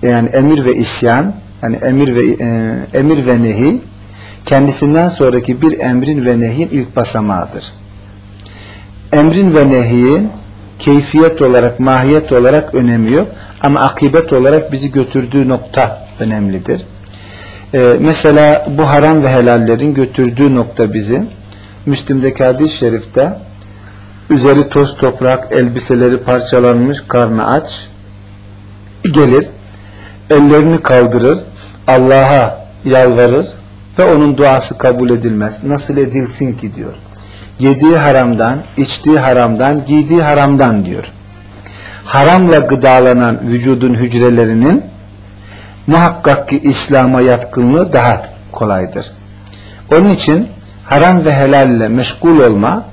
yani emir ve isyan yani emir ve e, emir ve nehi kendisinden sonraki bir emrin ve nehyin ilk basamağıdır. Emrin ve nehiyin keyfiyet olarak, mahiyet olarak önemi yok ama akibet olarak bizi götürdüğü nokta önemlidir. Ee, mesela bu haram ve helallerin götürdüğü nokta bizi Müslim'deki hadis-i şerifte üzeri toz toprak, elbiseleri parçalanmış, karnı aç gelir, ellerini kaldırır, Allah'a yalvarır ve onun duası kabul edilmez. Nasıl edilsin ki diyor. Yediği haramdan, içtiği haramdan, giydiği haramdan diyor. Haramla gıdalanan vücudun hücrelerinin muhakkak ki İslam'a yatkınlığı daha kolaydır. Onun için haram ve helalle meşgul olma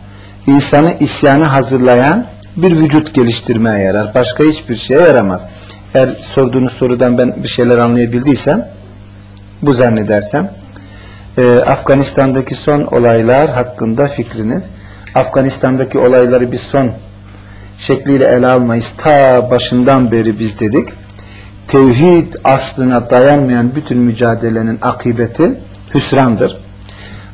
insanı isyanı hazırlayan bir vücut geliştirmeye yarar. Başka hiçbir şeye yaramaz. Eğer sorduğunuz sorudan ben bir şeyler anlayabildiysem bu zannedersem e, Afganistan'daki son olaylar hakkında fikriniz Afganistan'daki olayları biz son şekliyle ele almayız. Ta başından beri biz dedik. Tevhid aslına dayanmayan bütün mücadelenin akıbeti hüsrandır.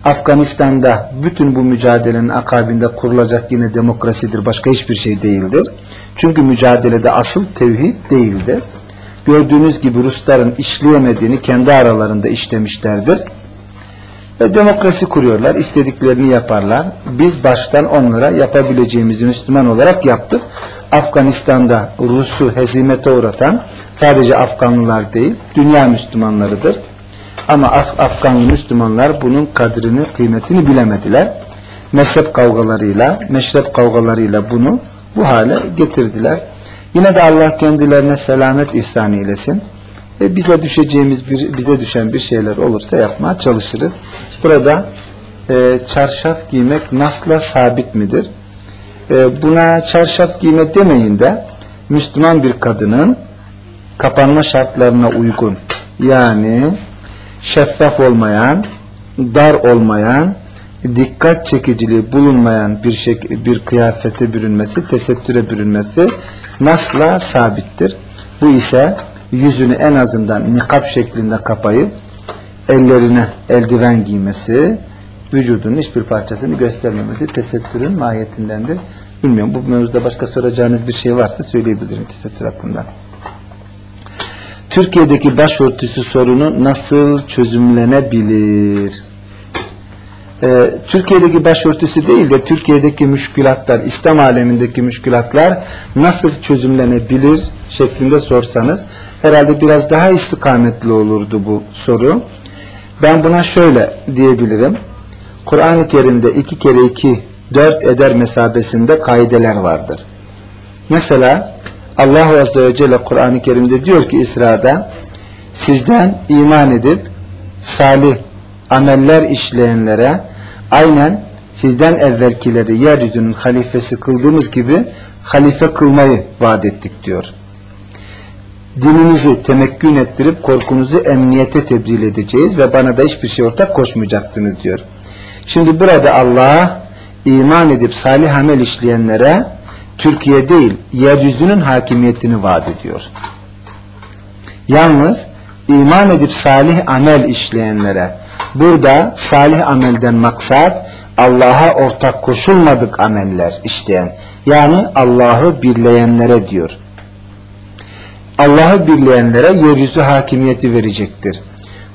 Afganistan'da bütün bu mücadelenin akabinde kurulacak yine demokrasidir. Başka hiçbir şey değildir. Çünkü mücadelede asıl tevhid değildir. Gördüğünüz gibi Rusların işleyemediğini kendi aralarında işlemişlerdir. Ve demokrasi kuruyorlar. istediklerini yaparlar. Biz baştan onlara yapabileceğimizi Müslüman olarak yaptık. Afganistan'da Rus'u hezimete uğratan sadece Afganlılar değil, dünya Müslümanlarıdır. Ama Afganlı Müslümanlar bunun kadrini, kıymetini bilemediler. Mezhep kavgalarıyla, meşrep kavgalarıyla bunu bu hale getirdiler. Yine de Allah kendilerine selamet ihsan eylesin. E bize düşeceğimiz bir, bize düşen bir şeyler olursa yapmaya çalışırız. Burada e, çarşaf giymek nasla sabit midir? E, buna çarşaf giyme demeyin de Müslüman bir kadının kapanma şartlarına uygun Yani şeffaf olmayan, dar olmayan, dikkat çekiciliği bulunmayan bir şey, bir kıyafete bürünmesi, tesettüre bürünmesi nasla sabittir. Bu ise yüzünü en azından nikap şeklinde kapayıp ellerine eldiven giymesi, vücudunun hiçbir parçasını göstermemesi tesettürün mahiyetindendir. Bilmiyorum bu mevzuda başka soracağınız bir şey varsa söyleyebilirim tesettür hakkında. Türkiye'deki başörtüsü sorunu nasıl çözümlenebilir? Ee, Türkiye'deki başörtüsü değil de Türkiye'deki müşkülatlar, İslam alemindeki müşkülatlar nasıl çözümlenebilir şeklinde sorsanız herhalde biraz daha istikametli olurdu bu soru. Ben buna şöyle diyebilirim. Kur'an-ı Kerim'de iki kere iki dört eder mesabesinde kaideler vardır. Mesela Allah Azze ve Celle Kur'an-ı Kerim'de diyor ki İsra'da sizden iman edip salih ameller işleyenlere aynen sizden evvelkileri yeryüzünün halifesi kıldığımız gibi halife kılmayı vaat ettik diyor. Dininizi temekkün ettirip korkunuzu emniyete tebdil edeceğiz ve bana da hiçbir şey ortak koşmayacaksınız diyor. Şimdi burada Allah iman edip salih amel işleyenlere Türkiye değil, yeryüzünün hakimiyetini vaat ediyor. Yalnız iman edip salih amel işleyenlere burada salih amelden maksat Allah'a ortak koşulmadık ameller işleyen yani Allah'ı birleyenlere diyor. Allah'ı birleyenlere yeryüzü hakimiyeti verecektir.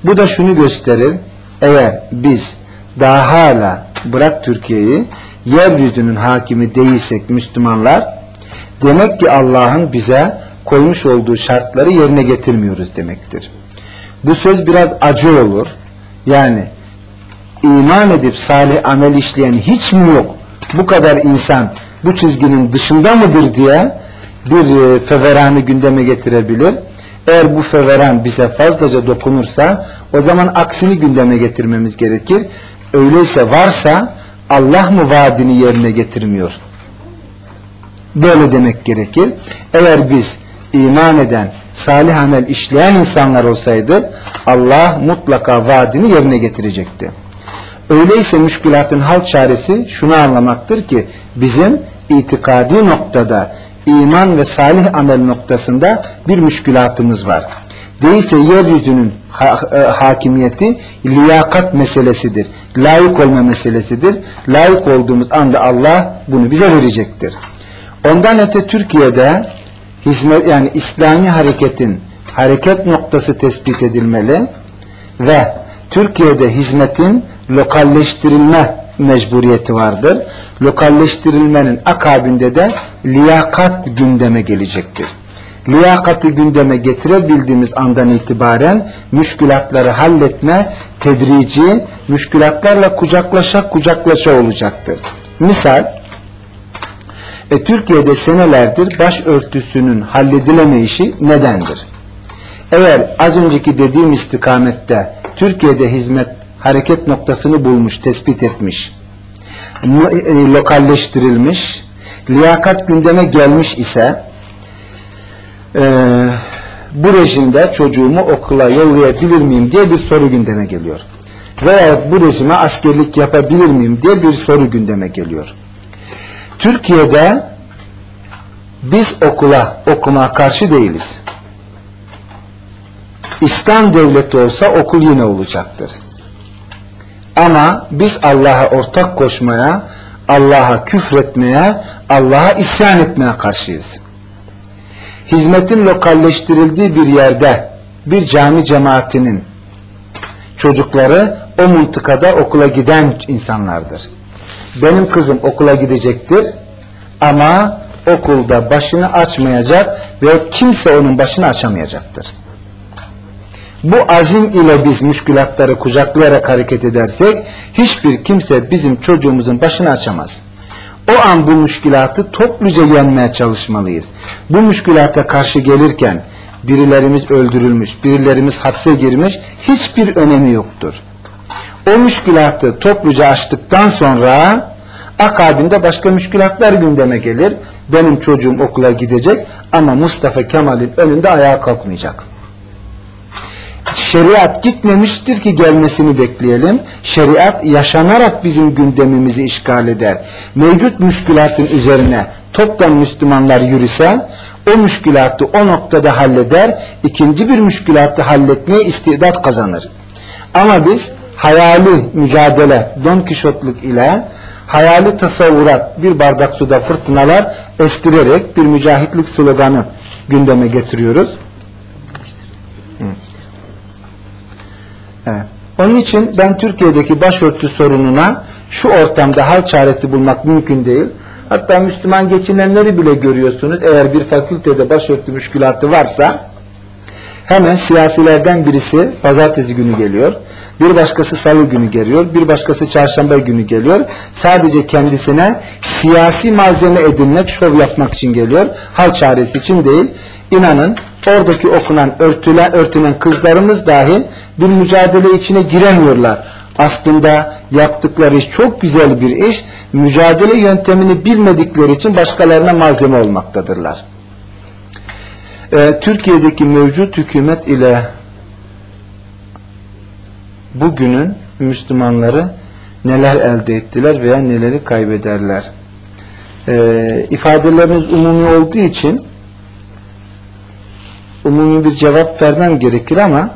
Bu da şunu gösterir. Eğer biz daha hala bırak Türkiye'yi yeryüzünün hakimi değilsek Müslümanlar demek ki Allah'ın bize koymuş olduğu şartları yerine getirmiyoruz demektir. Bu söz biraz acı olur. Yani iman edip salih amel işleyen hiç mi yok? Bu kadar insan bu çizginin dışında mıdır diye bir e, feveranı gündeme getirebilir. Eğer bu feveran bize fazlaca dokunursa o zaman aksini gündeme getirmemiz gerekir. Öyleyse varsa Allah mı vaadini yerine getirmiyor? Böyle demek gerekir. Eğer biz iman eden, salih amel işleyen insanlar olsaydı Allah mutlaka vaadini yerine getirecekti. Öyleyse müşkülatın hal çaresi şunu anlamaktır ki bizim itikadi noktada iman ve salih amel noktasında bir müşkülatımız var. Değilse yeryüzünün ha e, hakimiyeti liyakat meselesidir. Layık olma meselesidir. Layık olduğumuz anda Allah bunu bize verecektir. Ondan öte Türkiye'de hizmet yani İslami hareketin hareket noktası tespit edilmeli ve Türkiye'de hizmetin lokalleştirilme mecburiyeti vardır. Lokalleştirilmenin akabinde de liyakat gündeme gelecektir. Liyakati gündeme getirebildiğimiz andan itibaren müşkülatları halletme tedrici, müşkülatlarla kucaklaşa kucaklaşa olacaktır. Misal, e, Türkiye'de senelerdir başörtüsünün halledilemeyişi nedendir? Eğer az önceki dediğim istikamette Türkiye'de hizmet hareket noktasını bulmuş, tespit etmiş, e, lokalleştirilmiş, liyakat gündeme gelmiş ise e, bu rejimde çocuğumu okula yollayabilir miyim diye bir soru gündeme geliyor. Veya bu rejime askerlik yapabilir miyim diye bir soru gündeme geliyor. Türkiye'de biz okula, okuma karşı değiliz. İslam devleti olsa okul yine olacaktır. Ama biz Allah'a ortak koşmaya, Allah'a küfretmeye, Allah'a isyan etmeye karşıyız. Hizmetin lokalleştirildiği bir yerde bir cami cemaatinin çocukları o mıntıkada okula giden insanlardır. Benim kızım okula gidecektir ama okulda başını açmayacak ve kimse onun başını açamayacaktır. Bu azim ile biz müşkülatları kucaklayarak hareket edersek hiçbir kimse bizim çocuğumuzun başını açamaz. O an bu müşkülatı topluca yenmeye çalışmalıyız. Bu müşkülata karşı gelirken birilerimiz öldürülmüş, birilerimiz hapse girmiş hiçbir önemi yoktur. O müşkülatı topluca açtıktan sonra akabinde başka müşkülatlar gündeme gelir. Benim çocuğum okula gidecek ama Mustafa Kemal'in önünde ayağa kalkmayacak Şeriat gitmemiştir ki gelmesini bekleyelim. Şeriat yaşanarak bizim gündemimizi işgal eder. Mevcut müşkülatın üzerine toptan Müslümanlar yürüse o müşkülatı o noktada halleder, ikinci bir müşkülatı halletmeye istidat kazanır. Ama biz hayali mücadele, Don Kişotluk ile hayali tasavvurat, bir bardak suda fırtınalar estirerek bir mücahitlik sloganı gündeme getiriyoruz. Onun için ben Türkiye'deki başörtü sorununa şu ortamda hal çaresi bulmak mümkün değil. Hatta Müslüman geçinenleri bile görüyorsunuz. Eğer bir fakültede başörtü müşkülatı varsa hemen siyasilerden birisi pazartesi günü geliyor. Bir başkası salı günü geliyor. Bir başkası çarşamba günü geliyor. Sadece kendisine siyasi malzeme edinmek, şov yapmak için geliyor. Hal çaresi için değil. İnanın oradaki okunan örtülen, örtünen kızlarımız dahi bir mücadele içine giremiyorlar. Aslında yaptıkları iş çok güzel bir iş. Mücadele yöntemini bilmedikleri için başkalarına malzeme olmaktadırlar. Ee, Türkiye'deki mevcut hükümet ile bugünün Müslümanları neler elde ettiler veya neleri kaybederler. Ee, ifadeleriniz umumi olduğu için umumi bir cevap vermem gerekir ama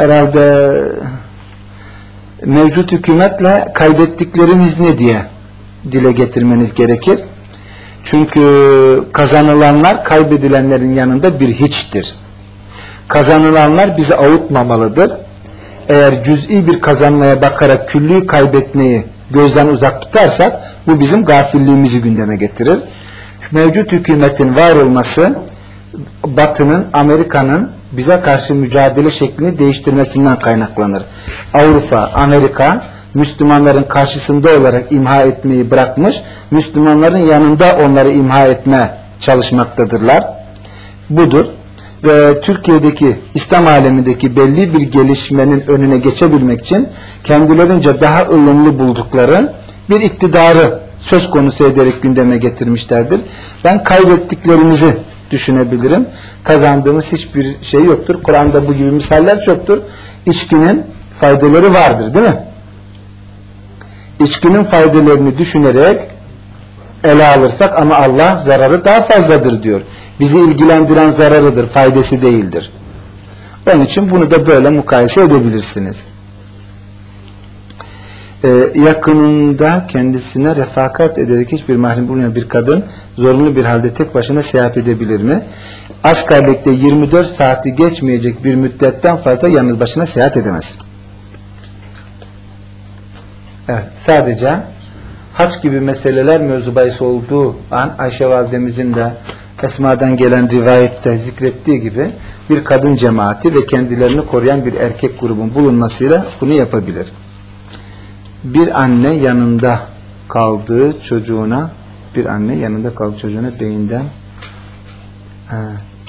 herhalde mevcut hükümetle kaybettiklerimiz ne diye dile getirmeniz gerekir. Çünkü kazanılanlar kaybedilenlerin yanında bir hiçtir. Kazanılanlar bizi avutmamalıdır. Eğer cüz'i bir kazanmaya bakarak küllüyü kaybetmeyi gözden uzak tutarsak bu bizim gafilliğimizi gündeme getirir. Mevcut hükümetin var olması Batı'nın, Amerika'nın bize karşı mücadele şeklini değiştirmesinden kaynaklanır. Avrupa, Amerika Müslümanların karşısında olarak imha etmeyi bırakmış, Müslümanların yanında onları imha etme çalışmaktadırlar. Budur. Ve Türkiye'deki İslam alemindeki belli bir gelişmenin önüne geçebilmek için kendilerince daha ılımlı buldukları bir iktidarı söz konusu ederek gündeme getirmişlerdir. Ben kaybettiklerimizi düşünebilirim. Kazandığımız hiçbir şey yoktur. Kur'an'da bu gibi misaller çoktur. İçkinin faydaları vardır değil mi? İçkinin faydalarını düşünerek ele alırsak ama Allah zararı daha fazladır diyor. Bizi ilgilendiren zararıdır, faydası değildir. Onun için bunu da böyle mukayese edebilirsiniz. Ee, yakınında kendisine refakat ederek hiçbir mahrem bulmayan bir kadın zorunlu bir halde tek başına seyahat edebilir mi? Askerlikte 24 saati geçmeyecek bir müddetten fazla yalnız başına seyahat edemez. Evet, sadece haç gibi meseleler mevzu olduğu an Ayşe validemizin de Esma'dan gelen rivayette zikrettiği gibi bir kadın cemaati ve kendilerini koruyan bir erkek grubun bulunmasıyla bunu yapabilir. Bir anne yanında kaldığı çocuğuna bir anne yanında kaldığı çocuğuna beyinden e,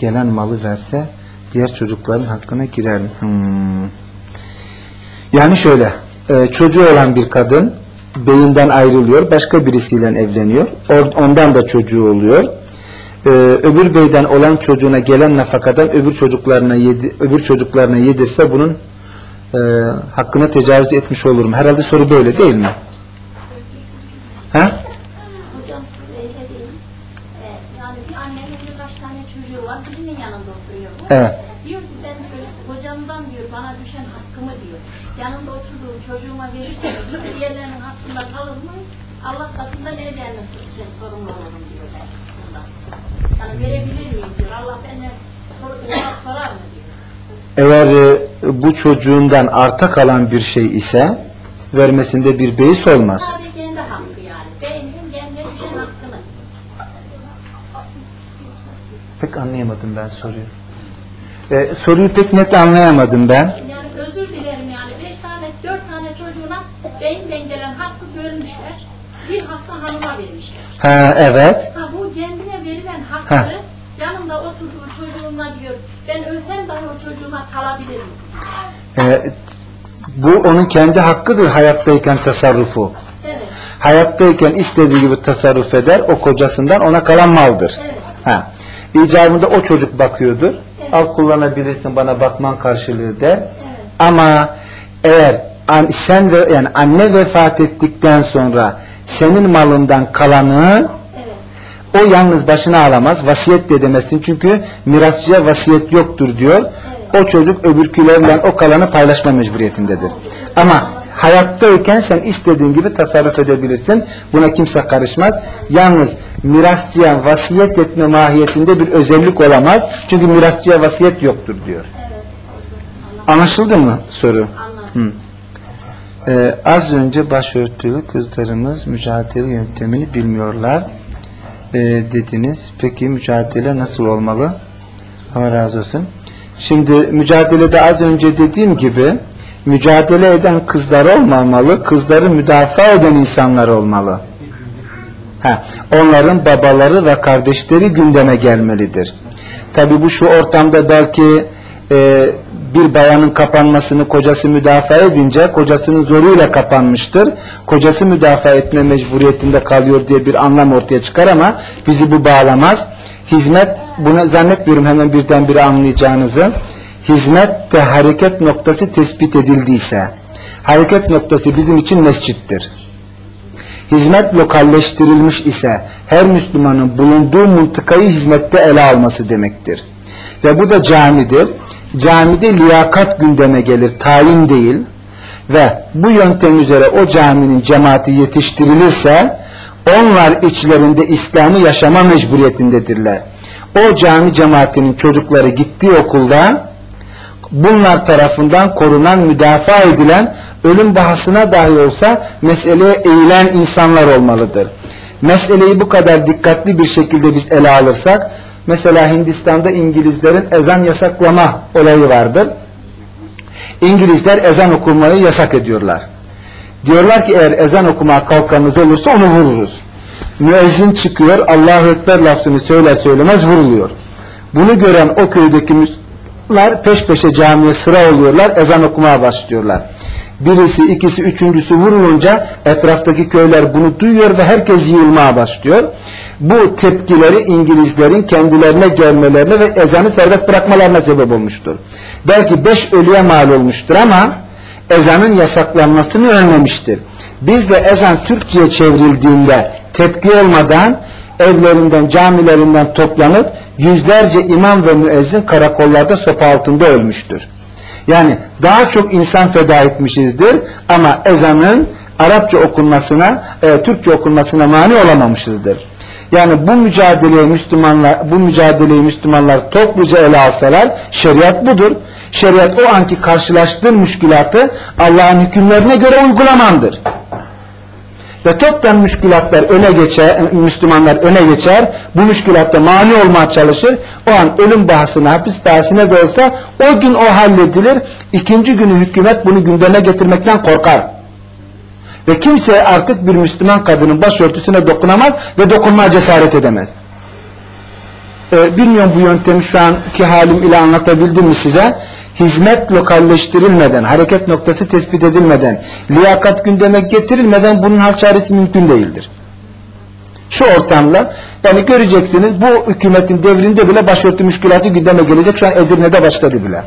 gelen malı verse diğer çocukların hakkına girer? Hmm. Yani şöyle e, çocuğu olan bir kadın beyinden ayrılıyor, başka birisiyle evleniyor. Ondan da çocuğu oluyor. Ee, öbür beyden olan çocuğuna gelen nafakadan öbür çocuklarına yedi, öbür çocuklarına yedirse bunun e, hakkına tecavüz etmiş olurum. Herhalde soru böyle değil mi? Ha? Hocam size öyle değil. Ee, yani bir annenin birkaç tane çocuğu var, birinin yanında oturuyor. bu. Evet. Diyor ki ben diyor, hocamdan diyor bana düşen hakkımı diyor. Yanında oturduğum çocuğuma verirse diyor, diğerlerinin hakkında kalır mı? Allah katında ne cennet için sorumlu olurum diyor ben bundan. Yani verebilir miyim diyor. Allah benden sor, sorar mı diyor. Eğer e, bu çocuğundan arta kalan bir şey ise vermesinde bir beis olmaz. Sadece kendi hakkı yani. Benim kendine düşen hakkını. Pek anlayamadım ben soruyu. E, soruyu pek net anlayamadım ben. Yani özür dilerim yani beş tane, dört tane çocuğuna beyinden gelen hakkı bölmüşler. Bir hakkı hanıma vermişler. Ha, evet. Ha bu kendine verilen hakkı Heh. yanında oturduğu çocuğuna diyor ben ölsem dahi o çocuğuma kalabilir mi? E, bu onun kendi hakkıdır hayattayken tasarrufu. Evet. Hayattayken istediği gibi tasarruf eder, o kocasından ona kalan maldır. Evet. Ha. İcabında o çocuk bakıyordur. Evet. Al kullanabilirsin bana bakman karşılığı de. Ama eğer an, sen ve yani anne vefat ettikten sonra senin malından kalanı Evet. o yalnız başına alamaz. Vasiyet de edemezsin. Çünkü mirasçıya vasiyet yoktur diyor. O çocuk öbürkülerle o kalanı paylaşma mecburiyetindedir. Ama hayattayken sen istediğin gibi tasarruf edebilirsin. Buna kimse karışmaz. Yalnız mirasçıya vasiyet etme mahiyetinde bir özellik olamaz. Çünkü mirasçıya vasiyet yoktur diyor. Anlaşıldı mı soru? Anladım. Ee, az önce başörtülü kızlarımız mücadele yöntemini bilmiyorlar ee, dediniz. Peki mücadele nasıl olmalı? Allah razı olsun. Şimdi mücadelede az önce dediğim gibi mücadele eden kızlar olmamalı, kızları müdafaa eden insanlar olmalı. Ha, onların babaları ve kardeşleri gündeme gelmelidir. Tabi bu şu ortamda belki e, bir bayanın kapanmasını kocası müdafaa edince kocasının zoruyla kapanmıştır. Kocası müdafaa etme mecburiyetinde kalıyor diye bir anlam ortaya çıkar ama bizi bu bağlamaz. Hizmet, bunu zannetmiyorum hemen birdenbire anlayacağınızı. Hizmet de hareket noktası tespit edildiyse, hareket noktası bizim için mescittir hizmet lokalleştirilmiş ise her Müslümanın bulunduğu mıntıkayı hizmette ele alması demektir. Ve bu da camidir. Camide liyakat gündeme gelir, tayin değil. Ve bu yöntem üzere o caminin cemaati yetiştirilirse onlar içlerinde İslam'ı yaşama mecburiyetindedirler. O cami cemaatinin çocukları gittiği okulda bunlar tarafından korunan, müdafaa edilen, ölüm bahasına dahi olsa meseleye eğilen insanlar olmalıdır. Meseleyi bu kadar dikkatli bir şekilde biz ele alırsak, mesela Hindistan'da İngilizlerin ezan yasaklama olayı vardır. İngilizler ezan okumayı yasak ediyorlar. Diyorlar ki eğer ezan okumaya kalkanınız olursa onu vururuz. Müezzin çıkıyor, Allahu Ekber lafzını söyler söylemez vuruluyor. Bunu gören o köydeki Müslümanlar peş peşe camiye sıra oluyorlar, ezan okumaya başlıyorlar. Birisi, ikisi, üçüncüsü vurulunca etraftaki köyler bunu duyuyor ve herkes yığılmaya başlıyor. Bu tepkileri İngilizlerin kendilerine gelmelerine ve ezanı serbest bırakmalarına sebep olmuştur. Belki beş ölüye mal olmuştur ama ezanın yasaklanmasını önlemiştir. Biz de ezan Türkçe'ye çevrildiğinde tepki olmadan evlerinden, camilerinden toplanıp yüzlerce imam ve müezzin karakollarda sopa altında ölmüştür. Yani daha çok insan feda etmişizdir ama ezanın Arapça okunmasına, e, Türkçe okunmasına mani olamamışızdır. Yani bu mücadeleyi Müslümanlar bu mücadeleyi Müslümanlar topluca ele alsalar şeriat budur. Şeriat o anki karşılaştığı müşkülatı Allah'ın hükümlerine göre uygulamandır. Ve toptan müşkülatlar öne geçer, Müslümanlar öne geçer, bu müşkülatta mani olmaya çalışır, o an ölüm bahsine, hapis bahsine de olsa o gün o halledilir, ikinci günü hükümet bunu gündeme getirmekten korkar. Ve kimse artık bir Müslüman kadının başörtüsüne dokunamaz ve dokunmaya cesaret edemez. Ee, bilmiyorum bu yöntemi şu anki halim ile anlatabildim mi size? Hizmet lokalleştirilmeden, hareket noktası tespit edilmeden, liyakat gündeme getirilmeden bunun hal çaresi mümkün değildir. Şu ortamla, yani göreceksiniz bu hükümetin devrinde bile başörtü müşkülatı gündeme gelecek. Şu an Edirne'de başladı bile.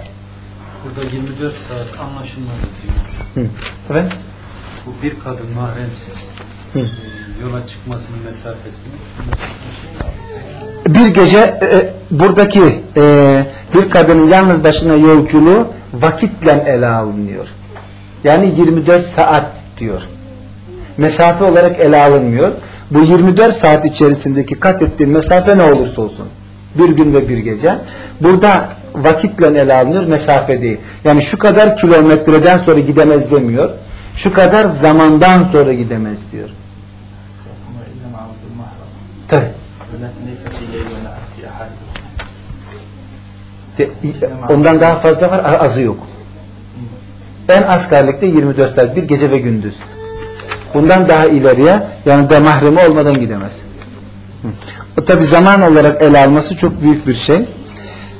Burada 24 saat anlaşılmadı diyor. Evet. Bu bir kadın mahremsiz Hı. e, yola çıkmasının mesafesini bir gece e, buradaki e, bir kadının yalnız başına yolculuğu vakitle ele alınıyor. Yani 24 saat diyor. Mesafe olarak ele alınmıyor. Bu 24 saat içerisindeki kat ettiğin mesafe ne olursa olsun. Bir gün ve bir gece. Burada vakitle ele alınıyor, mesafe değil. Yani şu kadar kilometreden sonra gidemez demiyor. Şu kadar zamandan sonra gidemez diyor. Tabii. Ondan daha fazla var, azı yok. En askerlikte 24 saat, bir gece ve gündüz. Bundan daha ileriye, yani da mahremi olmadan gidemez. O tabi zaman olarak ele alması çok büyük bir şey.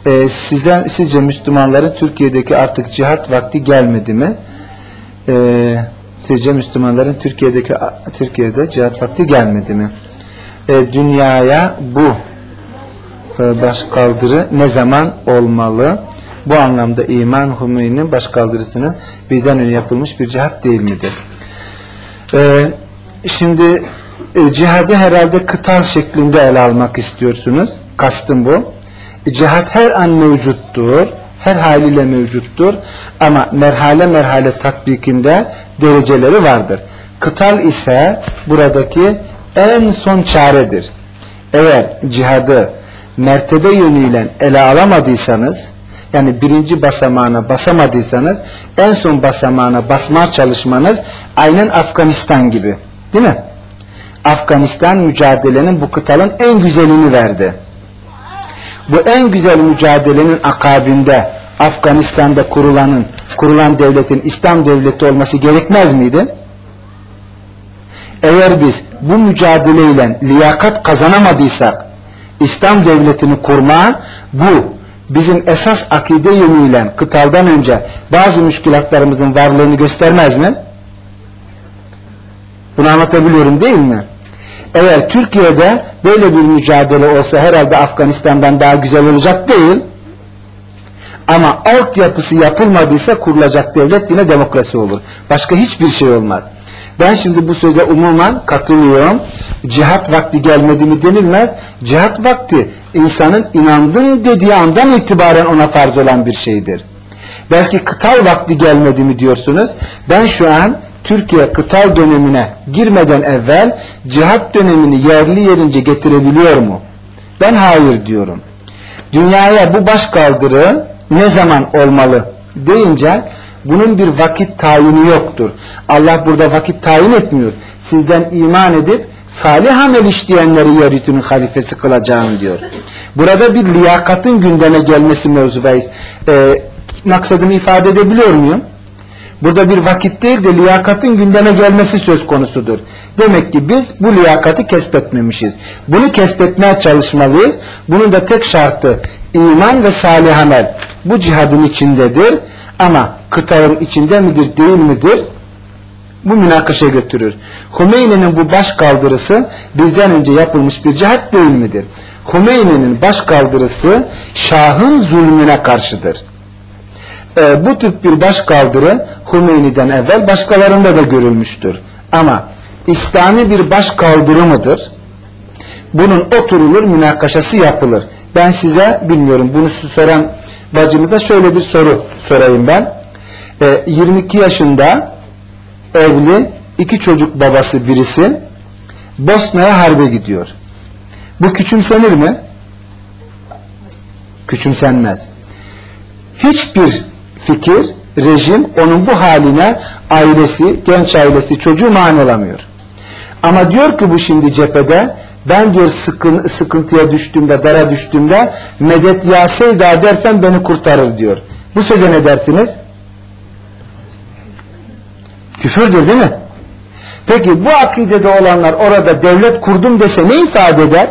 Ee, size, sizce Müslümanların Türkiye'deki artık cihat vakti gelmedi mi? Ee, sizce Müslümanların Türkiye'deki Türkiye'de cihat vakti gelmedi mi? Ee, dünyaya bu başkaldırı ne zaman olmalı? Bu anlamda iman Hümeyni'nin başkaldırısının bizden önce yapılmış bir cihat değil midir? Ee, şimdi e, cihadı herhalde kıtal şeklinde ele almak istiyorsunuz. Kastım bu. E, cihat her an mevcuttur. Her haliyle mevcuttur. Ama merhale merhale tatbikinde dereceleri vardır. Kıtal ise buradaki en son çaredir. Eğer cihadı mertebe yönüyle ele alamadıysanız yani birinci basamağına basamadıysanız en son basamağına basmaya çalışmanız aynen Afganistan gibi. Değil mi? Afganistan mücadelenin bu kıtalın en güzelini verdi. Bu en güzel mücadelenin akabinde Afganistan'da kurulanın, kurulan devletin İslam devleti olması gerekmez miydi? Eğer biz bu mücadeleyle liyakat kazanamadıysak İslam devletini kurma bu bizim esas akide yönüyle kıtaldan önce bazı müşkülatlarımızın varlığını göstermez mi? Bunu anlatabiliyorum değil mi? Eğer Türkiye'de böyle bir mücadele olsa herhalde Afganistan'dan daha güzel olacak değil. Ama altyapısı yapılmadıysa kurulacak devlet yine demokrasi olur. Başka hiçbir şey olmaz. Ben şimdi bu söze umuman katılıyorum. Cihat vakti gelmedi mi denilmez. Cihat vakti insanın inandım dediği andan itibaren ona farz olan bir şeydir. Belki kıtal vakti gelmedi mi diyorsunuz. Ben şu an Türkiye kıtal dönemine girmeden evvel cihat dönemini yerli yerince getirebiliyor mu? Ben hayır diyorum. Dünyaya bu başkaldırı ne zaman olmalı deyince bunun bir vakit tayini yoktur. Allah burada vakit tayin etmiyor. Sizden iman edip salih amel işleyenleri yeryüzünün halifesi kılacağım diyor. Burada bir liyakatın gündeme gelmesi mevzu bahis. Ee, maksadımı ifade edebiliyor muyum? Burada bir vakit değil de liyakatın gündeme gelmesi söz konusudur. Demek ki biz bu liyakatı kesbetmemişiz. Bunu kesbetmeye çalışmalıyız. Bunun da tek şartı iman ve salih amel. Bu cihadın içindedir. Ama kıtanın içinde midir değil midir? Bu münakaşa götürür. Hümeyni'nin bu baş kaldırısı bizden önce yapılmış bir cihat değil midir? Hümeyni'nin baş kaldırısı Şah'ın zulmüne karşıdır. Ee, bu tip bir baş kaldırı Hümeyni'den evvel başkalarında da görülmüştür. Ama İslami bir baş kaldırı mıdır? Bunun oturulur, münakaşası yapılır. Ben size bilmiyorum bunu soran bacımıza şöyle bir soru sorayım ben. Ee, 22 yaşında evli iki çocuk babası birisi Bosna'ya harbe gidiyor. Bu küçümsenir mi? Küçümsenmez. Hiçbir fikir, rejim onun bu haline ailesi, genç ailesi, çocuğu mani olamıyor. Ama diyor ki bu şimdi cephede ben diyor sıkın, sıkıntıya düştüğümde, dara düştüğümde medet ya seyda dersen beni kurtarır diyor. Bu söze ne dersiniz? Küfürdür değil mi? Peki bu akidede olanlar orada devlet kurdum dese ne ifade eder?